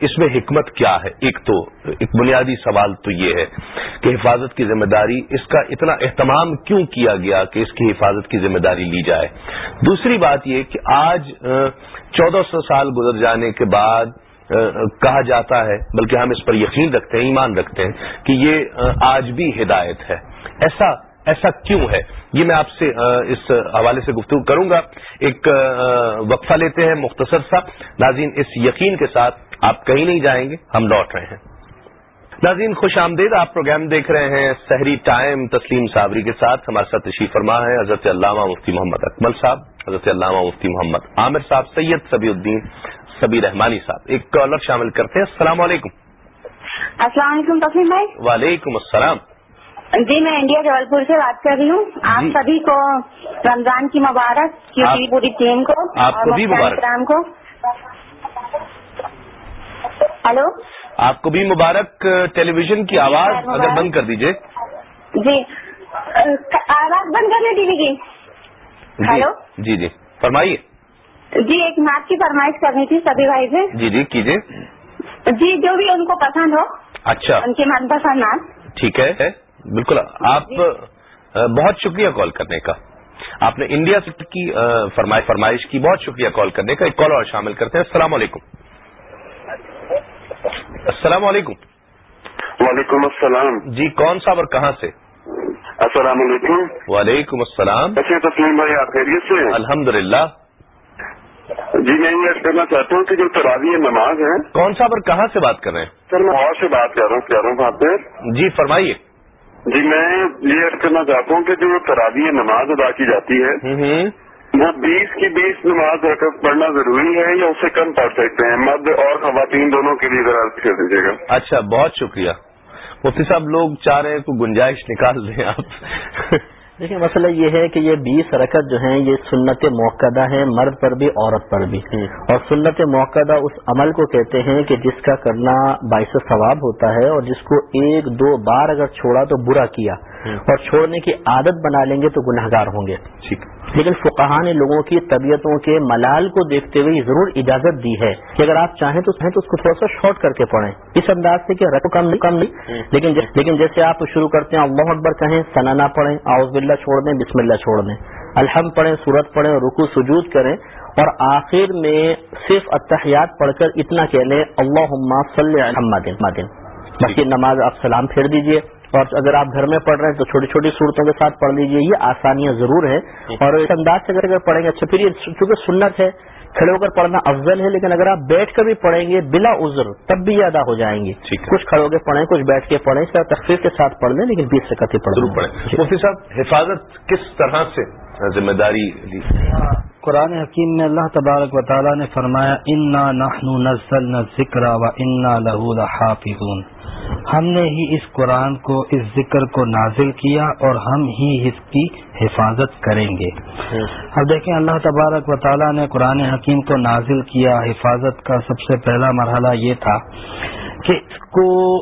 اس میں حکمت کیا ہے؟ ایک تو، ایک بنیادی سوال تو یہ ہے کہ حفاظت کی ذمہ داری، اس کا اتنا اہتمام کیوں کیا گیا کہ اس کی حفاظت کی ذمہ داری لی جائے؟ دوسری بات یہ کہ آج چودہ سو سال گزر جانے کے بعد کہا جاتا ہے، بلکہ ہم اس پر یقین رکھتے ہیں، ایمان رکھتے ہیں کہ یہ آج بھی ہدایت ہے۔ ایسا ایسا کیوں ہے؟ یہ میں آپ سے اس حوالے سے گفتگو کروں گا۔ ایک وقفہ لیتے ہیں مختصر سا۔ ناظرین، اس یقین کے ساتھ آپ کہیں نہیں جائیں گے، ہم لوٹ رہے ہیں۔ ناظرین، خوش آمدید، آپ پروگرام دیکھ رہے ہیں سحری ٹائم تسلیم صابری کے ساتھ۔ ہمارے ساتھ تشریف فرما ہے حضرت علامہ مفتی محمد اکمل صاحب، حضرت علامہ مفتی محمد عامر صاحب، سید سبی الدین سبی رحمانی صاحب ایک کالر شامل کرتے ہیں۔ السلام علیکم۔ السلام علیکم تسلیم بھائی۔ وعلیکم السلام۔ جی میں انڈیا جبل پور سے بات کر رہی ہوں۔ آپ جی۔ سبھی کو رمضان کی مبارک کی پوری ٹیم کو آپ کو بھی مبارک۔ کو۔ ہلو؟ آپ کو بھی مبارک ٹیلی ویژن کی آواز اگر بند کر دیجیے جی۔ آواز بند کر لیں ٹی وی کی۔ ہلو؟ جی جی۔ فرمائیے۔ جی ایک نعت کی فرمائش کرنی تھی سبھی بھائی سے۔ جی جی کیجیے۔ جی جو بھی ان کو پسند ہو۔ اچھا۔ ان کی من پسند نعت ٹھیک ہے۔ بالکل۔ آپ بہت شکریہ کال کرنے کا۔ آپ نے انڈیا سے کی فرمائش کی بہت شکریہ کال کرنے کا۔ ایک کال اور شامل کرتے ہیں۔ السلام علیکم۔ السلام علیکم۔ وعلیکم السلام۔ جی کون صاحب اور کہاں سے؟ السلام علیکم۔ وعلیکم السلام۔ اچھا تسلیم بھائی آپ خیریت سے الحمد للہ جی میں یہ کرنا چاہتا ہوں کہ جو تراوی نماز ہے کون صاحب اور کہاں سے بات کر رہے ہیں؟ سر میں اور سے بات کر رہا ہوں کہہ رہا ہوں پہ جی فرمائیے۔ جی میں یہ کرنا چاہتا ہوں کہ جو تراوی نماز ادا کی جاتی ہے وہ بیس کی بیس نماز پڑھنا ضروری ہے یا اسے کم پڑھ سکتے ہیں؟ مرد اور خواتین دونوں کے لیے ذرا کر دیجیے گا۔ اچھا بہت شکریہ۔ مفتی صاحب لوگ چاہ رہے ہیں کوئی گنجائش نکال دیں آپ۔ دیکھیں مسئلہ یہ ہے کہ یہ بیس رکعت جو ہیں یہ سنت موقع ہیں مرد پر بھی عورت پر بھی۔ اور سنت موقع اس عمل کو کہتے ہیں کہ جس کا کرنا باعث ثواب ہوتا ہے اور جس کو ایک دو بار اگر چھوڑا تو برا کیا۔ اور چھوڑنے کی عادت بنا لیں گے تو گناہ گار ہوں گے۔ لیکن فقہ نے لوگوں کی طبیعتوں کے ملال کو دیکھتے ہوئے ضرور اجازت دی ہے کہ اگر آپ چاہیں تو چاہیں تو اس کو تھوڑا سا شارٹ کر کے پڑھیں۔ اس انداز سے کہ رقم کم کم نہیں۔ لیکن لیکن جیسے آپ شروع کرتے ہیں، اللہ اکبر کہیں سنا نہ پڑھیں آؤز بلّہ چھوڑ دیں، بسم اللہ چھوڑ دیں۔ الحمد پڑھیں، سورت پڑھیں رکو سجود کریں۔ اور آخر میں صرف اتحیات پڑھ کر اتنا کہہ لیں اللہ صلی دن باقی نماز آپ سلام پھیر دیجیے۔ اور اگر آپ گھر میں پڑھ رہے ہیں تو چھوٹی چھوٹی صورتوں کے ساتھ پڑھ لیجیے یہ آسانیاں ضرور ہیں۔ اور اس انداز سے اگر پڑھیں گے اچھا پھر یہ چونکہ سنت ہے کھڑے ہو کر پڑھنا افضل ہے لیکن اگر آپ بیٹھ کر بھی پڑھیں گے بلا عذر تب بھی ادا ہو جائیں گے۔ کچھ کھڑے ہو کے پڑھیں کچھ بیٹھ کے پڑھیں اس تخفیف کے ساتھ پڑھ لیں لیکن بیس سے کتھی پڑھ پڑھیں۔ مفتی صاحب حفاظت کس طرح سے ذمہ داری لی؟ قرآن حکیم میں اللہ تبارک و تعالیٰ نے فرمایا، انا نحن نزلنا ذکر و انا لہو لحافظون۔ ہم نے ہی اس قرآن کو، اس ذکر کو نازل کیا اور ہم ہی اس کی حفاظت کریں گے۔ اب دیکھیں، اللہ تبارک و تعالیٰ نے قرآن حکیم کو نازل کیا۔ حفاظت کا سب سے پہلا مرحلہ یہ تھا کہ اس کو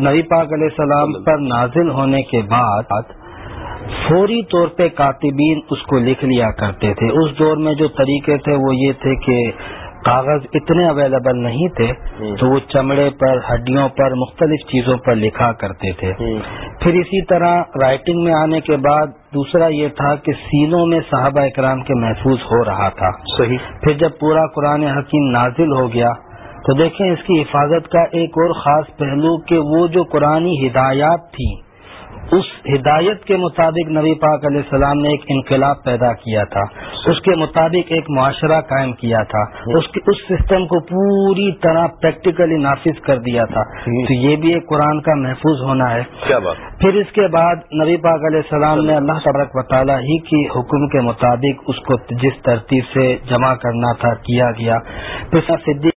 نبی پاک علیہ السلام پر نازل ہونے کے بعد فوری طور پہ کاتبین اس کو لکھ لیا کرتے تھے۔ اس دور میں جو طریقے تھے وہ یہ تھے کہ کاغذ اتنے اویلیبل نہیں تھے تو وہ چمڑے پر ہڈیوں پر مختلف چیزوں پر لکھا کرتے تھے۔ پھر اسی طرح رائٹنگ میں آنے کے بعد دوسرا یہ تھا کہ سینوں میں صحابہ اکرام کے محفوظ ہو رہا تھا۔ صحیح۔ پھر جب پورا قرآن حکیم نازل ہو گیا تو دیکھیں اس کی حفاظت کا ایک اور خاص پہلو کہ وہ جو قرآن ہدایات تھیں اس ہدایت کے مطابق نبی پاک علیہ السلام نے ایک انقلاب پیدا کیا تھا۔ اس کے مطابق ایک معاشرہ قائم کیا تھا۔ اس اس سسٹم کو پوری طرح پریکٹیکلی نافذ کر دیا تھا۔ تو یہ بھی ایک قرآن کا محفوظ ہونا ہے۔ کیا بات۔ پھر اس کے بعد نبی پاک علیہ السلام نے اللہ تبرک و تعالیٰ ہی کی حکم کے مطابق اس کو جس ترتیب سے جمع کرنا تھا کیا گیا۔ پھر صدیق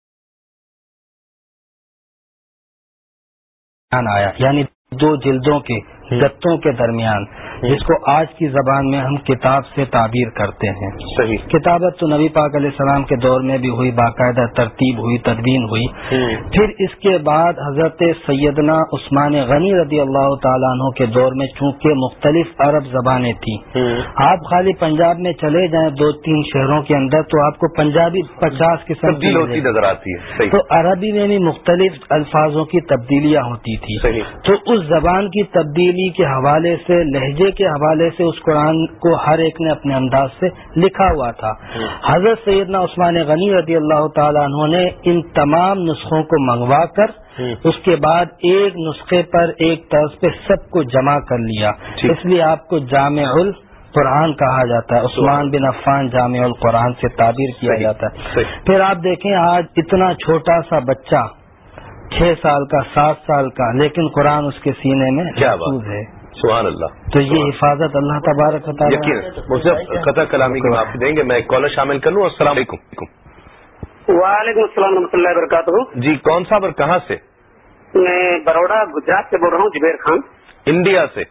آیا یعنی دو جلدوں کے گتوں کے درمیان جس کو آج کی زبان میں ہم کتاب سے تعبیر کرتے ہیں۔ صحیح۔ کتابت تو نبی پاک علیہ السلام کے دور میں بھی ہوئی باقاعدہ ترتیب ہوئی تدبین ہوئی۔ پھر اس کے بعد حضرت سیدنا عثمان غنی رضی اللہ تعالیٰ عنہ کے دور میں چونکہ مختلف عرب زبانیں تھیں۔ آپ خالی پنجاب میں چلے جائیں دو تین شہروں کے اندر تو آپ کو پنجابی پچاس قسم کی نظر آتی ہے۔ تو عربی میں بھی مختلف الفاظوں کی تبدیلیاں ہوتی تھی تو اس زبان کی تبدیلی کے حوالے سے لہجے کے حوالے سے اس قرآن کو ہر ایک نے اپنے انداز سے لکھا ہوا تھا۔ حضرت سیدنا عثمان غنی رضی اللہ تعالیٰ عنہ نے ان تمام نسخوں کو منگوا کر اس کے بعد ایک نسخے پر ایک طرز پہ سب کو جمع کر لیا۔ اس لیے آپ کو جامع ال قرآن کہا جاتا ہے۔ عثمان بن عفان جامع القرآن سے تعبیر کیا جاتا ہے۔ پھر آپ دیکھیں آج اتنا چھوٹا سا بچہ چھ سال کا سات سال کا لیکن قرآن اس کے سینے میں محفوظ ہے۔ سبحان اللہ۔ تو یہ حفاظت اللہ تبارک مجھے قطع کلامی کی معافی دیں گے میں ایک کالر شامل کر لوں۔ السلام علیکم۔ وعلیکم السلام ورحمۃ اللہ وبرکاتہ۔ جی کون صاحب اور کہاں سے؟ میں بروڑا گجرات سے بول رہا ہوں جبیر خان۔ انڈیا سے۔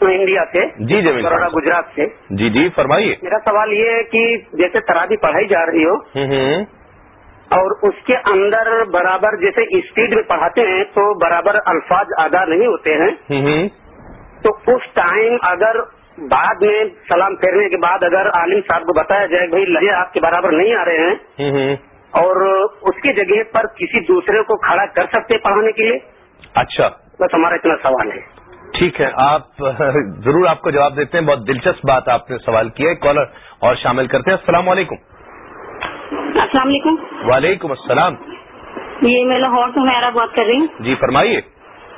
انڈیا سے۔ جی جمیل بروڑا گجرات سے۔ جی جی فرمائیے۔ میرا سوال یہ ہے کہ جیسے ترابی پڑھائی جا رہی ہو اور اس کے اندر برابر جیسے اسپیڈ میں پڑھاتے ہیں تو برابر الفاظ ادا نہیں ہوتے ہیں۔ تو اس ٹائم اگر بعد میں سلام پھیرنے کے بعد اگر عالم صاحب کو بتایا جائے بھائی لہے آپ کے برابر نہیں آ رہے ہیں اور اس کی جگہ پر کسی دوسرے کو کھڑا کر سکتے پڑھانے کے لیے؟ اچھا۔ بس ہمارا اتنا سوال ہے۔ ٹھیک ہے آپ ضرور آپ کو جواب دیتے ہیں۔ بہت دلچسپ بات آپ نے سوال کیا ہے۔ کالر اور شامل کرتے ہیں۔ السلام علیکم۔ السلام علیکم. وعلیکم السلام. یہ میں لاہور سے میرا بات کر رہی ہوں. جی فرمائیے.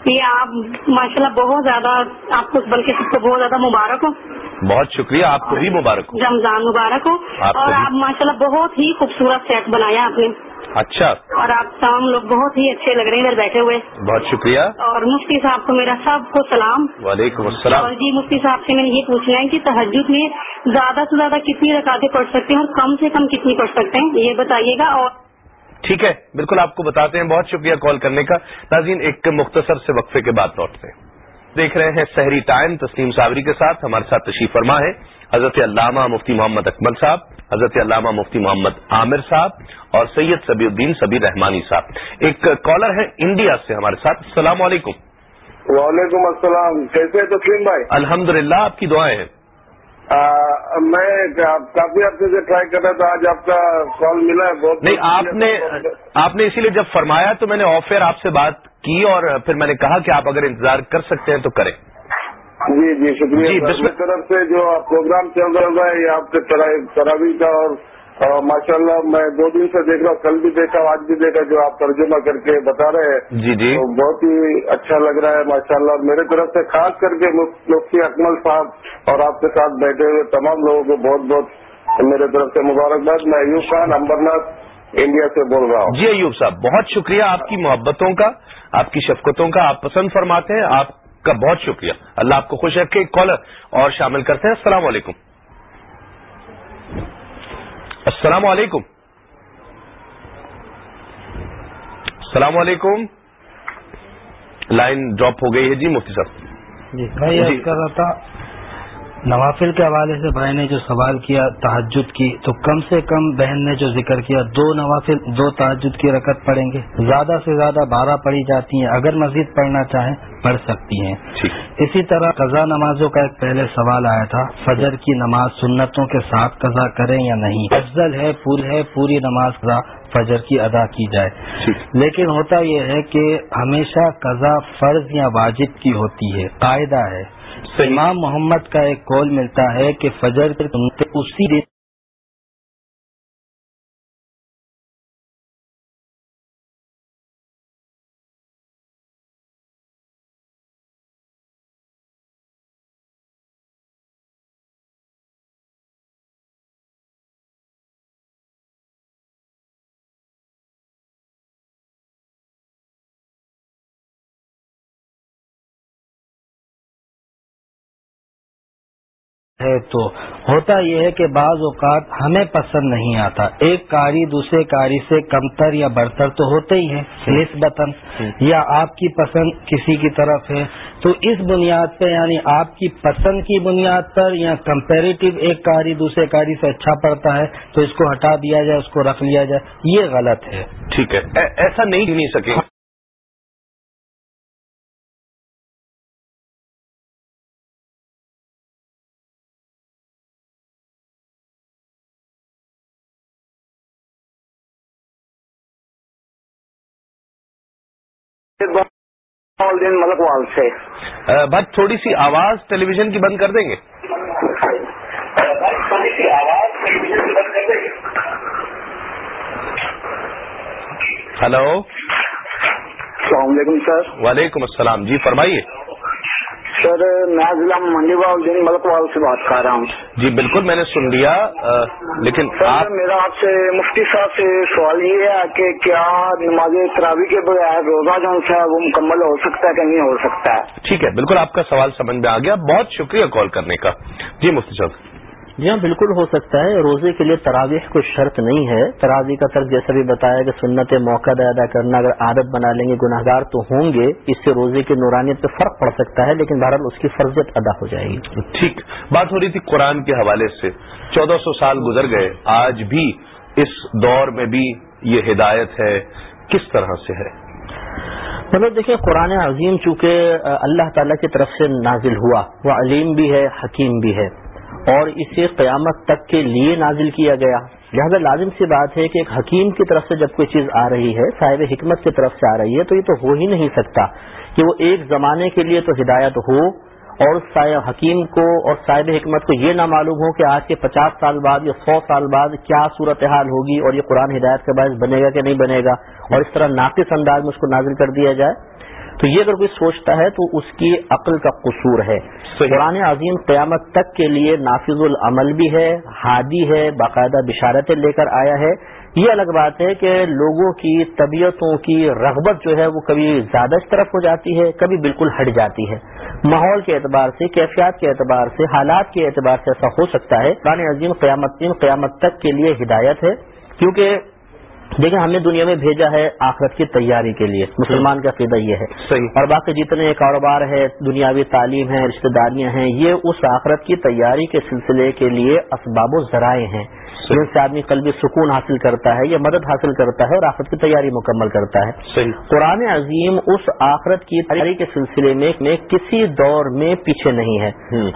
یہ آپ ماشاء اللہ بہت زیادہ آپ کو بلکہ سب کو بہت زیادہ مبارک ہو. بہت شکریہ آپ کو بھی مبارک ہو. رمضان مبارک ہو. اور آپ ماشاء اللہ بہت ہی خوبصورت سیٹ بنایا آپ نے. اچھا۔ اور آپ تمام لوگ بہت ہی اچھے لگ رہے ہیں ادھر بیٹھے ہوئے۔ بہت شکریہ۔ اور مفتی صاحب کو میرا سب کو سلام۔ وعلیکم السلام۔ اور جی مفتی صاحب سے میں نے یہ پوچھنا ہے کہ تحجد میں زیادہ سے زیادہ کتنی رکاتے پڑھ سکتے ہیں اور کم سے کم کتنی پڑھ سکتے ہیں؟ یہ بتائیے گا اور ٹھیک ہے بالکل آپ کو بتاتے ہیں۔ بہت شکریہ کال کرنے کا۔ ناظرین ایک مختصر سے وقفے کے بعد لوٹتے ہیں۔ دیکھ رہے ہیں سحری ٹائم تسلیم صابری کے ساتھ۔ ہمارے ساتھ تشریف فرما ہے۔ حضرت علامہ مفتی محمد اکمل صاحب۔ حضرت علامہ مفتی محمد عامر صاحب اور سید سبی الدین سبی رحمانی صاحب۔ ایک کالر ہے انڈیا سے ہمارے ساتھ۔ السلام علیکم۔ وعلیکم السلام۔ کیسے تسلیم بھائی؟ الحمد آپ کی دعائیں ہیں۔ میں کافی عرصے سے ٹرائی کر رہا تھا آج آپ کا کال ملا ہے بہت نہیں آپ نے آپ نے اسی لیے جب فرمایا تو میں نے آف ایئر آپ سے بات کی اور پھر میں نے کہا کہ آپ اگر انتظار کر سکتے ہیں تو کریں۔ جی جی شکریہ جی میری طرف سے جو پروگرام چل رہا ہے یہ آپ کے تراوی کا اور ماشاء اللہ میں دو دن سے دیکھ رہا ہوں کل بھی دیکھا آج بھی دیکھا جو آپ ترجمہ کر کے بتا رہے ہیں۔ جی جی۔ بہت ہی اچھا لگ رہا ہے ماشاء اللہ میرے طرف سے خاص کر کے مفتی اکمل صاحب اور آپ کے ساتھ بیٹھے ہوئے تمام لوگوں کو بہت بہت میرے طرف سے مبارکباد۔ میں ایوب خان امبرناتھ انڈیا سے بول رہا ہوں۔ جی ایوب صاحب بہت شکریہ آپ کی محبتوں کا آپ کی شفقتوں کا۔ آپ پسند فرماتے ہیں آپ کا بہت شکریہ۔ اللہ آپ کو خوش رکھے کالر اور شامل کرتے ہیں۔ السلام علیکم۔ السلام علیکم۔ السلام علیکم۔ لائن ڈراپ ہو گئی ہے جی مفتی صاحب۔ جی میں یہ کر رہا تھا نوافل کے حوالے سے بھائی نے جو سوال کیا تحجد کی تو کم سے کم بہن نے جو ذکر کیا دو نوافل دو تحجد کی رکت پڑھیں گے۔ زیادہ سے زیادہ بارہ پڑھی جاتی ہیں اگر مزید پڑھنا چاہیں پڑھ سکتی ہیں۔ اسی طرح قضا نمازوں کا ایک پہلے سوال آیا تھا فجر کی نماز سنتوں کے ساتھ قضا کریں یا نہیں؟ افضل ہے پوری ہے پوری نماز قضا فجر کی ادا کی جائے۔ لیکن ہوتا یہ ہے کہ ہمیشہ قضا فرض یا واجب کی ہوتی ہے قاعدہ ہے۔ امام محمد کا ایک کال ملتا ہے کہ فجر اسی دن ہے تو ہوتا یہ ہے کہ بعض اوقات ہمیں پسند نہیں آتا۔ ایک کاری دوسرے کاری سے کمتر یا برتر تو ہوتے ہی ہیں نسبتاً۔ یا آپ کی پسند کسی کی طرف ہے تو اس بنیاد پہ یعنی آپ کی پسند کی بنیاد پر یا کمپیریٹو ایک کاری دوسرے کاری سے اچھا پڑتا ہے تو اس کو ہٹا دیا جائے اس کو رکھ لیا جائے یہ غلط ہے۔ ٹھیک ہے۔ ایسا نہیں نہیں سکے۔ ملک وال سے بس تھوڑی سی آواز ٹیلی ویژن کی بند کر دیں گے۔ ہلو۔ السلام علیکم سر۔ وعلیکم السلام۔ جی فرمائیے۔ سر میں ضلع منڈی الدین ملک وال سے بات کر رہا ہوں۔ جی بالکل میں نے سن لیا لیکن سر میرا آپ سے مفتی صاحب سے سوال یہ ہے کہ کیا نماز تراوی کے بغیر روزہ جو ہے وہ مکمل ہو سکتا ہے کہ نہیں ہو سکتا ہے؟ ٹھیک ہے بالکل آپ کا سوال سمجھ میں آ گیا۔ بہت شکریہ کال کرنے کا۔ جی مفتی صاحب۔ جی ہاں بالکل ہو سکتا ہے روزے کے لیے تراویح کوئی شرط نہیں ہے۔ تراویح کا ترک جیسا بھی بتایا کہ سنت موقع ادا کرنا اگر عادت بنا لیں گے گناہ گار تو ہوں گے اس سے روزے کی نورانیت پہ فرق پڑ سکتا ہے لیکن بہرحال اس کی فرضیت ادا ہو جائے گی۔ ٹھیک۔ بات ہو رہی تھی قرآن کے حوالے سے۔ چودہ سو سال گزر گئے آج بھی اس دور میں بھی یہ ہدایت ہے۔ کس طرح سے ہے؟ مطلب دیکھیں قرآن عظیم چونکہ اللہ تعالیٰ کی طرف سے نازل ہوا وہ علیم بھی ہے حکیم بھی ہے۔ اور اسے قیامت تک کے لیے نازل کیا گیا۔ لہذا لازم سی بات ہے کہ ایک حکیم کی طرف سے جب کوئی چیز آ رہی ہے، صاحب حکمت کی طرف سے آ رہی ہے، تو یہ تو ہو ہی نہیں سکتا کہ وہ ایک زمانے کے لیے تو ہدایت ہو اور حکیم کو اور صاحب حکمت کو یہ نہ معلوم ہو کہ آج کے پچاس سال بعد یا سو سال بعد کیا صورتحال ہوگی اور یہ قرآن ہدایت کا باعث بنے گا کہ نہیں بنے گا۔ اور اس طرح ناقص انداز میں اس کو نازل کر دیا جائے تو یہ اگر کوئی سوچتا ہے تو اس کی عقل کا قصور ہے۔ قرآن عظیم قیامت تک کے لیے نافذ العمل بھی ہے ہادی ہے باقاعدہ بشارتیں لے کر آیا ہے۔ یہ الگ بات ہے کہ لوگوں کی طبیعتوں کی رغبت جو ہے وہ کبھی زیادہ اس طرف ہو جاتی ہے کبھی بالکل ہٹ جاتی ہے۔ ماحول کے اعتبار سے کیفیات کے اعتبار سے حالات کے اعتبار سے ایسا ہو سکتا ہے۔ قرآن عظیم قیامت قیامت تک کے لیے ہدایت ہے۔ کیونکہ دیکھیں ہم نے دنیا میں بھیجا ہے آخرت کی تیاری کے لیے۔ مسلمان کا عقیدہ یہ ہے۔ صحیح۔ اور باقی جتنے کاروبار ہے دنیاوی تعلیم ہے رشتہ داریاں ہیں یہ اس آخرت کی تیاری کے سلسلے کے لیے اسباب و ذرائع ہیں۔ جن سے آدمی قلبی سکون حاصل کرتا ہے یا مدد حاصل کرتا ہے اور آخرت کی تیاری مکمل کرتا ہے۔ قرآن عظیم اس آخرت کی تیاری کے سلسلے میں کسی دور میں پیچھے نہیں ہے۔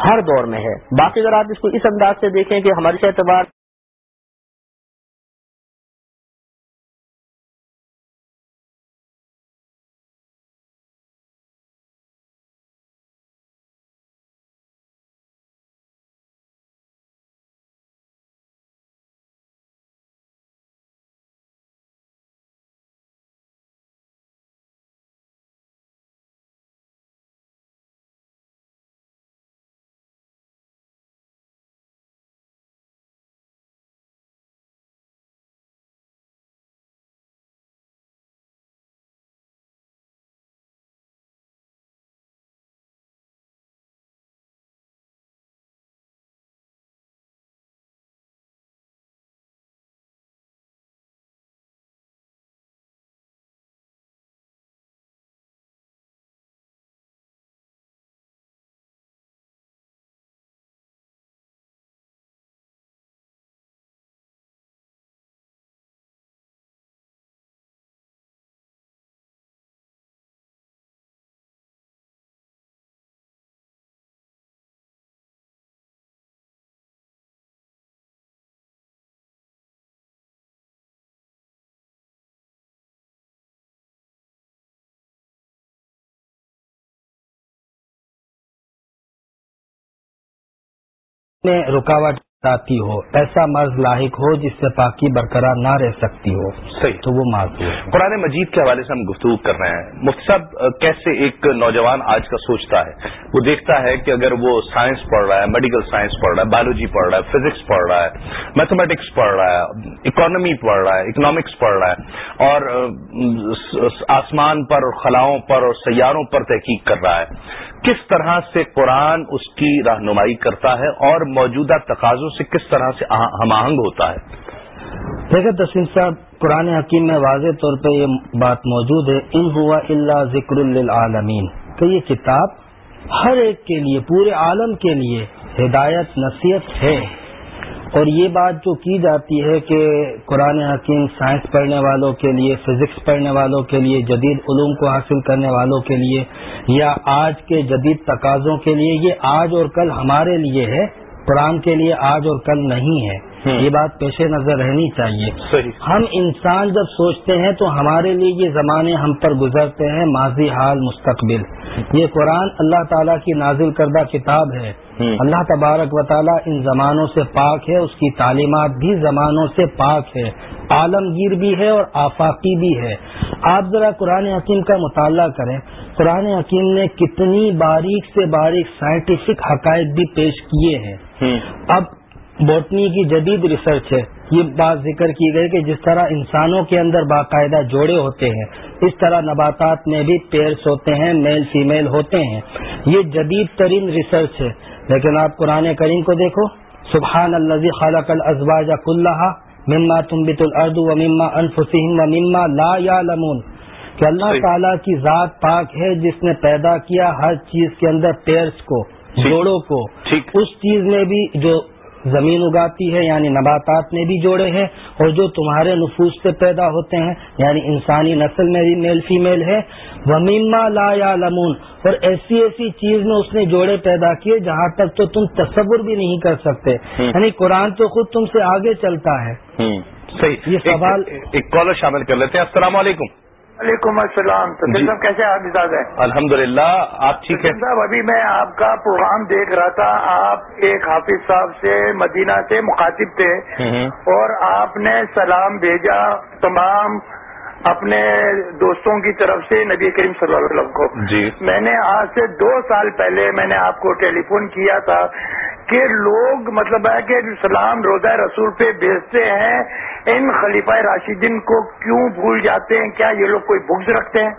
ہر دور میں ہے۔ باقی اگر آپ اس کو اس انداز سے دیکھیں کہ ہمارے اعتبار میں رکاوٹ آتی ہو ایسا مرض لاحق ہو جس سے پاکی برقرار نہ رہ سکتی ہو صحیح۔ تو وہ معذور قرآن مجید کے حوالے سے ہم گفتگو کر رہے ہیں۔ صاحب کیسے ایک نوجوان آج کا سوچتا ہے؟ وہ دیکھتا ہے کہ اگر وہ سائنس پڑھ رہا ہے میڈیکل سائنس پڑھ رہا ہے بایولوجی پڑھ رہا ہے فزکس پڑھ رہا ہے میتھمیٹکس پڑھ رہا ہے اکانومی پڑھ رہا ہے اکنامکس پڑھ رہا ہے اور آسمان پر اور خلاؤں پر اور سیاروں پر تحقیق کر رہا ہے۔ کس طرح سے قرآن اس کی رہنمائی کرتا ہے اور موجودہ تقاضوں سے کس طرح سے ہم آہنگ ہوتا ہے؟ دیکھیں تسلیم صاحب، قرآن حکیم میں واضح طور پہ یہ بات موجود ہے، ان ہوا اللہ ذکر للعالمین کہ یہ کتاب ہر ایک کے لیے، پورے عالم کے لیے ہدایت، نصیحت ہے۔ اور یہ بات جو کی جاتی ہے کہ قرآن حکیم سائنس پڑھنے والوں کے لیے فزکس پڑھنے والوں کے لیے جدید علوم کو حاصل کرنے والوں کے لیے یا آج کے جدید تقاضوں کے لیے یہ آج اور کل ہمارے لیے ہے قرآن کے لیے آج اور کل نہیں ہے۔ یہ بات پیش نظر رہنی چاہیے۔ ہم انسان جب سوچتے ہیں تو ہمارے لیے یہ زمانے ہم پر گزرتے ہیں ماضی حال مستقبل۔ یہ قرآن اللہ تعالیٰ کی نازل کردہ کتاب ہے۔ اللہ تبارک و تعالیٰ ان زمانوں سے پاک ہے اس کی تعلیمات بھی زمانوں سے پاک ہے۔ عالمگیر بھی ہے اور آفاقی بھی ہے۔ آپ ذرا قرآن حکیم کا مطالعہ کریں۔ قرآن حکیم نے کتنی باریک سے باریک سائنٹیفک حقائق بھی پیش کیے ہیں۔ اب بوٹنی کی جدید ریسرچ ہے۔ یہ بات ذکر کی گئی کہ جس طرح انسانوں کے اندر باقاعدہ جوڑے ہوتے ہیں اس طرح نباتات میں بھی پیرس ہوتے ہیں میل فیمیل ہوتے ہیں۔ یہ جدید ترین ریسرچ ہے۔ لیکن آپ قرآن کریم کو دیکھو سبحان الزی خالق الازواج کلّہ مما تم بت الرد و مما انفسم و مما لا یا لمون کہ اللہ تعالیٰ کی ذات پاک ہے جس نے پیدا کیا ہر چیز کے اندر پیرس کو جوڑوں کو۔ اس چیز میں بھی جو زمین اگاتی ہے یعنی نباتات میں بھی جوڑے ہیں اور جو تمہارے نفوس سے پیدا ہوتے ہیں یعنی انسانی نسل میں بھی میل فیمیل ہے۔ ومیما لا یا لمون اور ایسی ایسی چیز میں اس نے جوڑے پیدا کیے جہاں تک تو تم تصور بھی نہیں کر سکتے۔ یعنی قرآن تو خود تم سے آگے چلتا ہے۔ صحیح۔ یہ سوال ایک کالر شامل کر لیتے ہیں۔ السلام علیکم۔ وعلیکم السلام تو جی۔ کیسے آپ مزاج ہیں؟ الحمد للہ آپ ٹھیک ہے صاحب ابھی میں آپ کا پروگرام دیکھ رہا تھا۔ آپ ایک حافظ صاحب سے مدینہ سے مخاطب تھے اور آپ نے سلام بھیجا تمام اپنے دوستوں کی طرف سے نبی کریم صلی اللہ علیہ وسلم کو۔ جی۔ میں نے آج سے دو سال پہلے میں نے آپ کو ٹیلی فون کیا تھا کہ لوگ مطلب ہے کہ سلام روزہ رسول پہ بیچتے ہیں، ان خلیفہ راشدین کو کیوں بھول جاتے ہیں؟ کیا یہ لوگ کوئی بکس رکھتے ہیں؟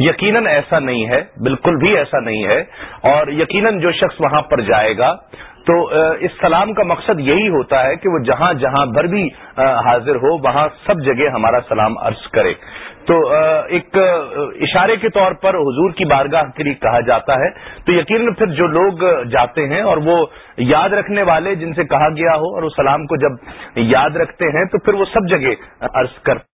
یقیناً ایسا نہیں ہے، بالکل بھی ایسا نہیں ہے، اور یقیناً جو شخص وہاں پر جائے گا، تو اس سلام کا مقصد یہی ہوتا ہے کہ وہ جہاں جہاں بھر بھی حاضر ہو، وہاں سب جگہ ہمارا سلام عرض کرے۔ تو ایک اشارے کے طور پر حضور کی بارگاہ کے لیے کہا جاتا ہے۔ تو یقیناً پھر جو لوگ جاتے ہیں اور وہ یاد رکھنے والے جن سے کہا گیا ہو اور اس سلام کو جب یاد رکھتے ہیں تو پھر وہ سب جگہ عرض کرتے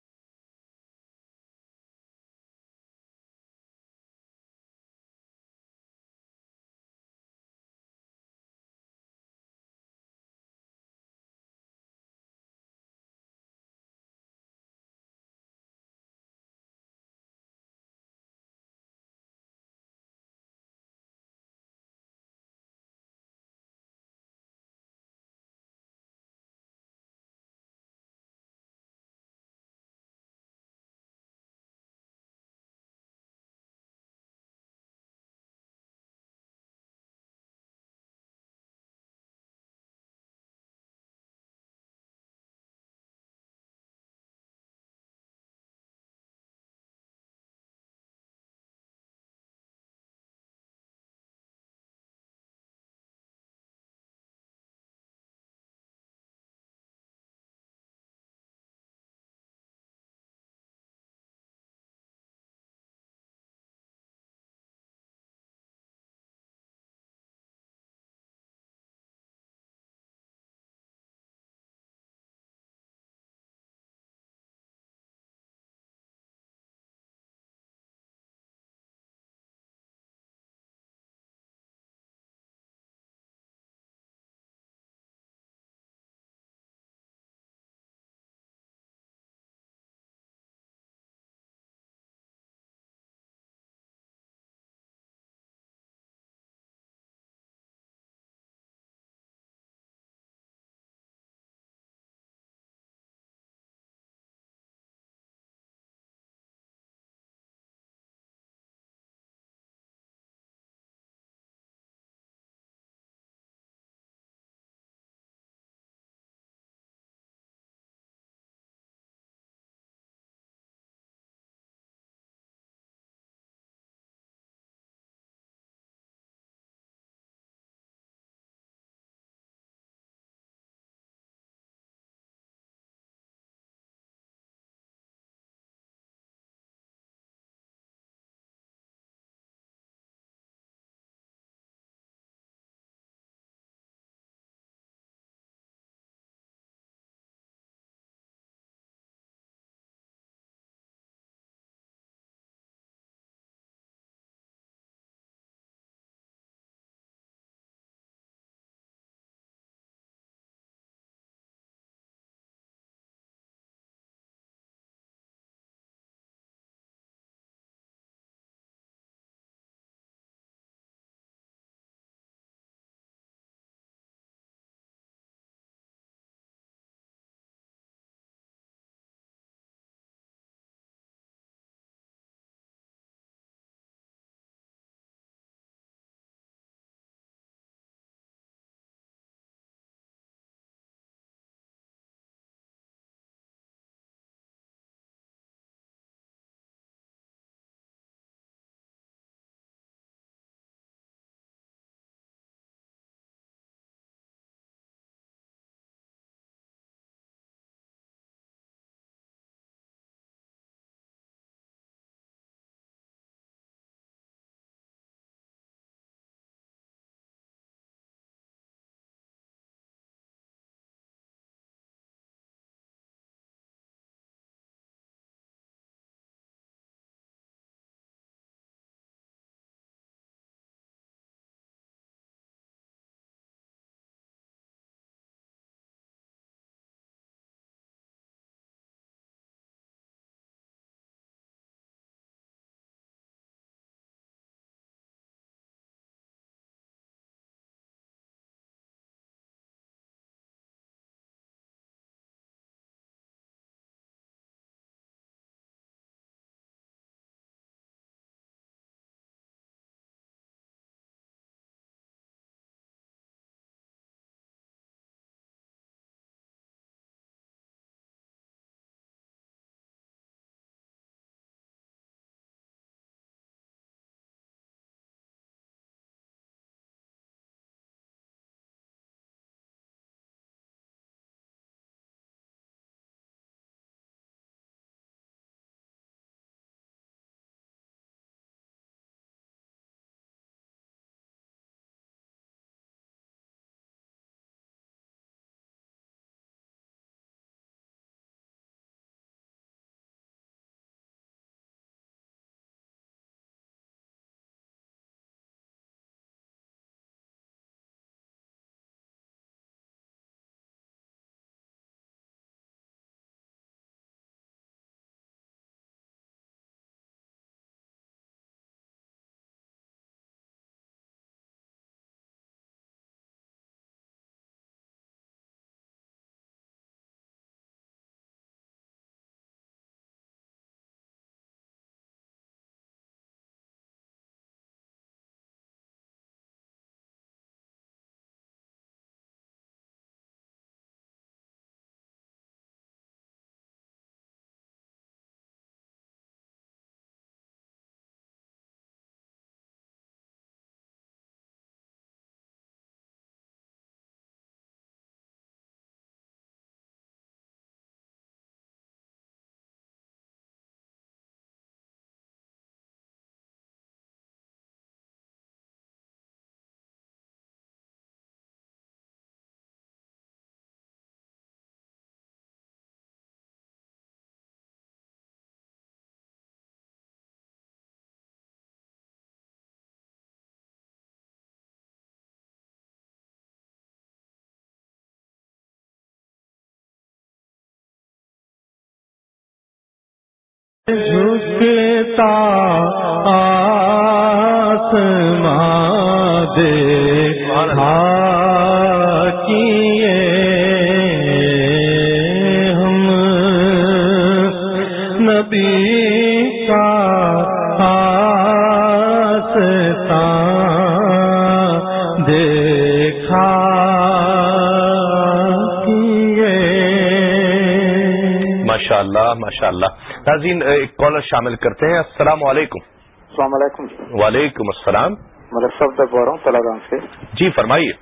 جھکتا آسمان دیکھا کیے ہم نبی کا آسمان دیکھا کیے ماشاء اللہ ماشاء اللہ ناظرین ایک کالر شامل کرتے ہیں۔ السلام علیکم۔ السلام علیکم وعلیکم السلام۔ صاحب تک بول رہا ہوں تلا گاؤں سے۔ جی فرمائیے۔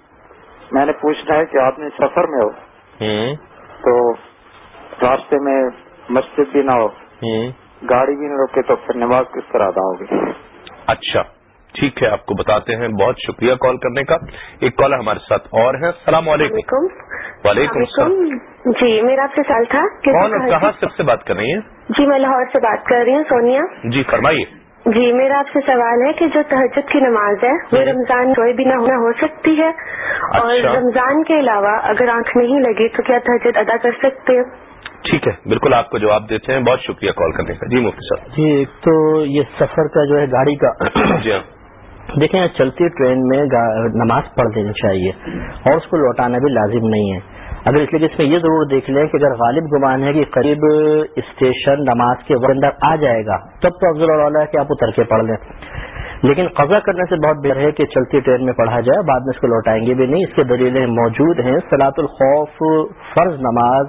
میں نے پوچھنا ہے کہ آپ نے سفر میں ہو۔ تو راستے میں مسجد بھی نہ ہو۔ گاڑی بھی نہ روکے تو پھر نماز کس طرح ادا ہوگی؟ اچھا ٹھیک ہے آپ کو بتاتے ہیں۔ بہت شکریہ کال کرنے کا۔ ایک کالر ہمارے ساتھ اور ہے السلام علیکم۔ وعلیکم۔ السلام۔ جی میرا آپ سے سوال تھا کہ کون اور کہاں سے سے بات کر رہی ہیں جی میں لاہور سے بات کر رہی ہوں سونیا۔ جی فرمائیے۔ جی میرا آپ سے سوال ہے کہ جو تہجد کی نماز ہے وہ رمضان کوئی بھی نہ ہونا ہو سکتی ہے۔ اور اچھا۔ رمضان کے علاوہ اگر آنکھ نہیں لگی تو کیا تہجد ادا کر سکتے ہیں؟ ٹھیک ہے بالکل آپ کو جواب دیتے ہیں۔ بہت شکریہ کال کرنے کا۔ جی مفتی صاحب۔ جی ایک تو یہ سفر کا جو ہے گاڑی کا۔ جی ہاں۔ دیکھیں چلتی ٹرین میں نماز پڑھ دینی چاہیے اور اس کو لوٹانا بھی لازم نہیں ہے۔ اگر اس لیے اس میں یہ ضرور دیکھ لیں کہ اگر غالب گمان ہے کہ قریب اسٹیشن نماز کے اندر آ جائے گا، تب تو افضل والا ہے کہ آپ اتر کے پڑھ لیں۔ لیکن قضا کرنے سے بہت بہتر ہے کہ چلتی ٹرین میں پڑھا جائے، بعد میں اس کو لوٹائیں گے بھی نہیں۔ اس کے دلیلیں موجود ہیں۔ سلاۃ الخوف فرض نماز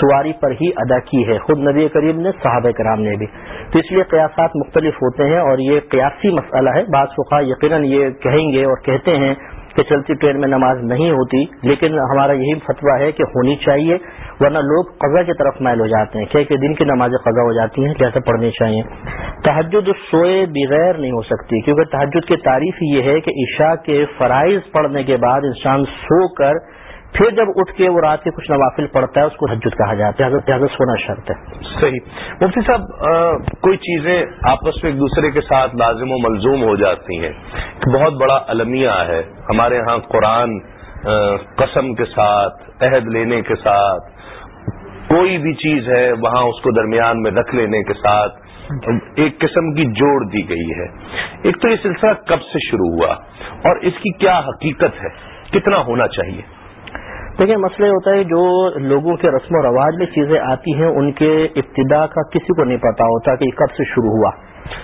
سواری پر ہی ادا کی ہے۔ خود نبی کریم نے، صحابہ کرام نے بھی۔ تو اس لیے قیاسات مختلف ہوتے ہیں اور یہ قیاسی مسئلہ ہے۔ بعض فقہ یقیناً یہ کہیں گے اور کہتے ہیں کہ چلتی ٹرین میں نماز نہیں ہوتی، لیکن ہمارا یہی فتویٰ ہے کہ ہونی چاہیے، ورنہ لوگ قضا کی طرف مائل ہو جاتے ہیں۔ کہ دن کی نمازیں قضا ہو جاتی ہیں جیسے پڑھنی چاہیے۔ تحجد سوئے بغیر نہیں ہو سکتی، کیونکہ تحجد کی تعریف یہ ہے کہ عشاء کے فرائض پڑھنے کے بعد انسان سو کر پھر جب اٹھ کے وہ رات کے کچھ نوافل پڑھتا ہے اس کو تحجد کہا جاتا ہے۔ حضرت سونا شرط ہے۔ صحیح۔ مفتی صاحب آ، کوئی چیزیں آپس میں ایک دوسرے کے ساتھ لازم و ملزوم ہو جاتی ہیں؟ بہت بڑا المیہ ہے۔ ہمارے ہاں قرآن آ، قسم کے ساتھ عہد لینے کے ساتھ کوئی بھی چیز ہے وہاں اس کو درمیان میں رکھ لینے کے ساتھ ایک قسم کی جوڑ دی گئی ہے۔ ایک تو یہ سلسلہ کب سے شروع ہوا اور اس کی کیا حقیقت ہے؟ کتنا ہونا چاہیے؟ دیکھیں مسئلہ یہ ہوتا ہے جو لوگوں کے رسم و رواج میں چیزیں آتی ہیں ان کے ابتدا کا کسی کو نہیں پتا ہوتا کہ کب سے شروع ہوا۔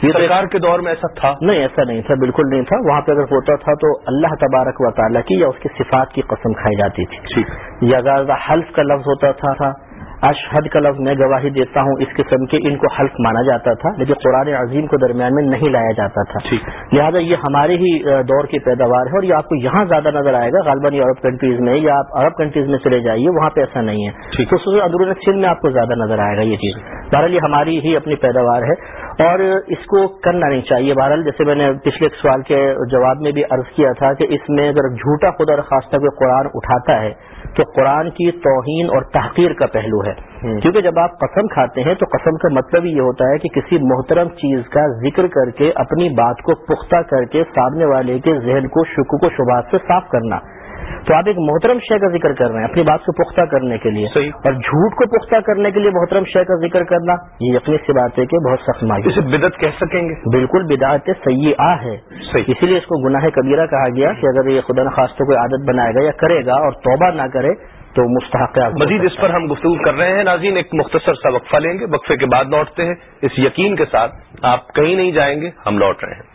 یہ سرکار کے دور میں ایسا تھا؟ نہیں ایسا نہیں تھا بالکل نہیں تھا۔ وہاں پہ اگر ہوتا تھا تو اللہ تبارک و تعالیٰ کی یا اس کی صفات کی قسم کھائی جاتی تھی۔ یا زیادہ حلف کا لفظ ہوتا تھا۔ اشہد کا لفظ میں گواہی دیتا ہوں اس قسم کے ان کو حلف مانا جاتا تھا لیکن قرآن عظیم کو درمیان میں نہیں لایا جاتا تھا۔ لہٰذا یہ ہمارے ہی دور کی پیداوار ہے اور یہ آپ کو یہاں زیادہ نظر آئے گا غالباً عرب کنٹریز میں یا آپ عرب کنٹریز میں چلے جائیے وہاں پہ ایسا نہیں ہے۔ خصوصاً اندرون سندھ میں آپ کو زیادہ نظر آئے گا یہ چیز۔ بہرحال یہ ہماری ہی اپنی پیداوار ہے اور اس کو کرنا نہیں چاہیے۔ بہرحال جیسے میں نے پچھلے سوال کے جواب میں بھی عرض کیا تھا کہ اس میں اگر جھوٹا خدا خاصہ کوئی قرآن اٹھاتا ہے تو قرآن کی توہین اور تحقیر کا پہلو ہے۔ کیونکہ جب آپ قسم کھاتے ہیں تو قسم کا مطلب یہ ہوتا ہے کہ کسی محترم چیز کا ذکر کر کے اپنی بات کو پختہ کر کے سامنے والے کے ذہن کو شکو کو شبہات سے صاف کرنا۔ تو آپ ایک محترم شے کا ذکر کر رہے ہیں اپنی بات کو پختہ کرنے کے لیے اور جھوٹ کو پختہ کرنے کے لیے محترم شے کا ذکر کرنا یہ یقینی سی بات ہے کہ بہت سخت ماہی اسے بدت کہہ سکیں گے؟ بالکل بدعت سیاح ہے۔ اسی لیے اس کو گناہ کبیرہ کہا گیا کہ اگر یہ خدا نخواستہ کوئی عادت بنائے گا یا کرے گا اور توبہ نہ کرے تو مستحق مزید اس پر ہم گفتگو کر رہے ہیں۔ ناظرین ایک مختصر سا وقفہ لیں گے۔ وقفے کے بعد لوٹتے ہیں۔ اس یقین کے ساتھ آپ کہیں نہیں جائیں گے ہم لوٹ رہے ہیں۔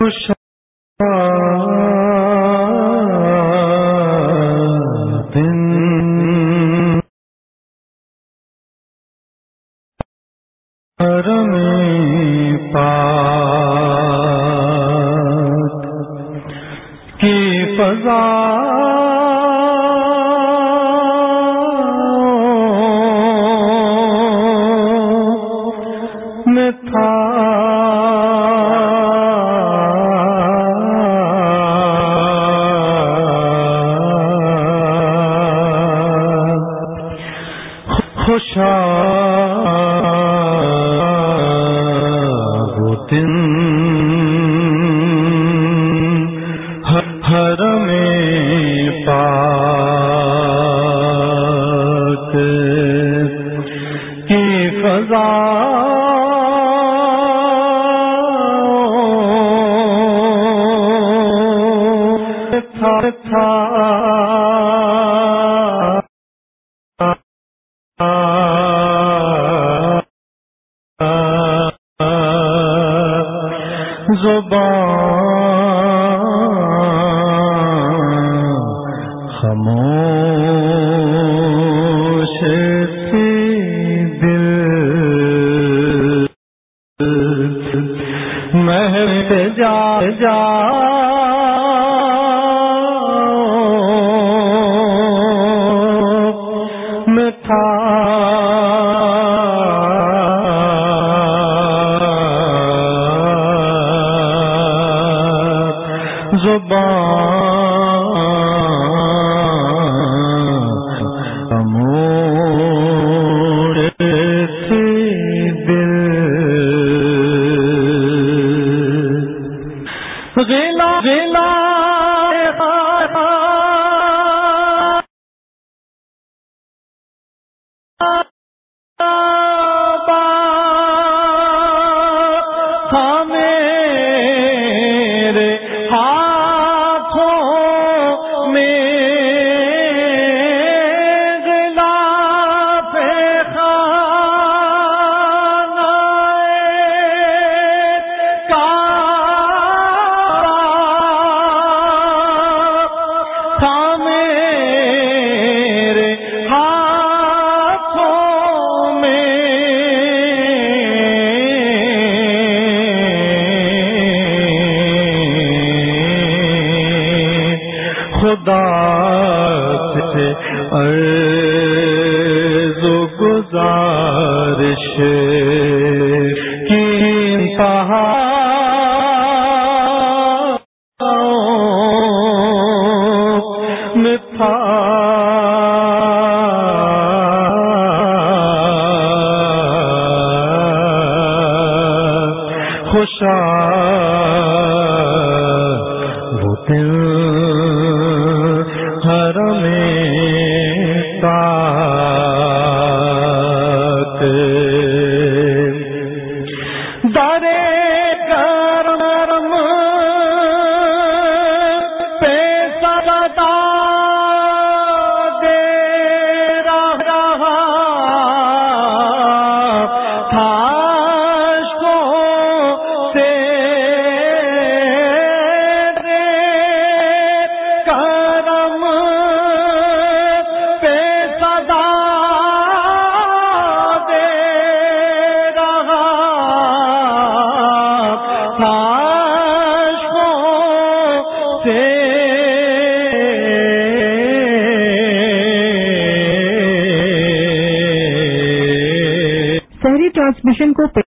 خوش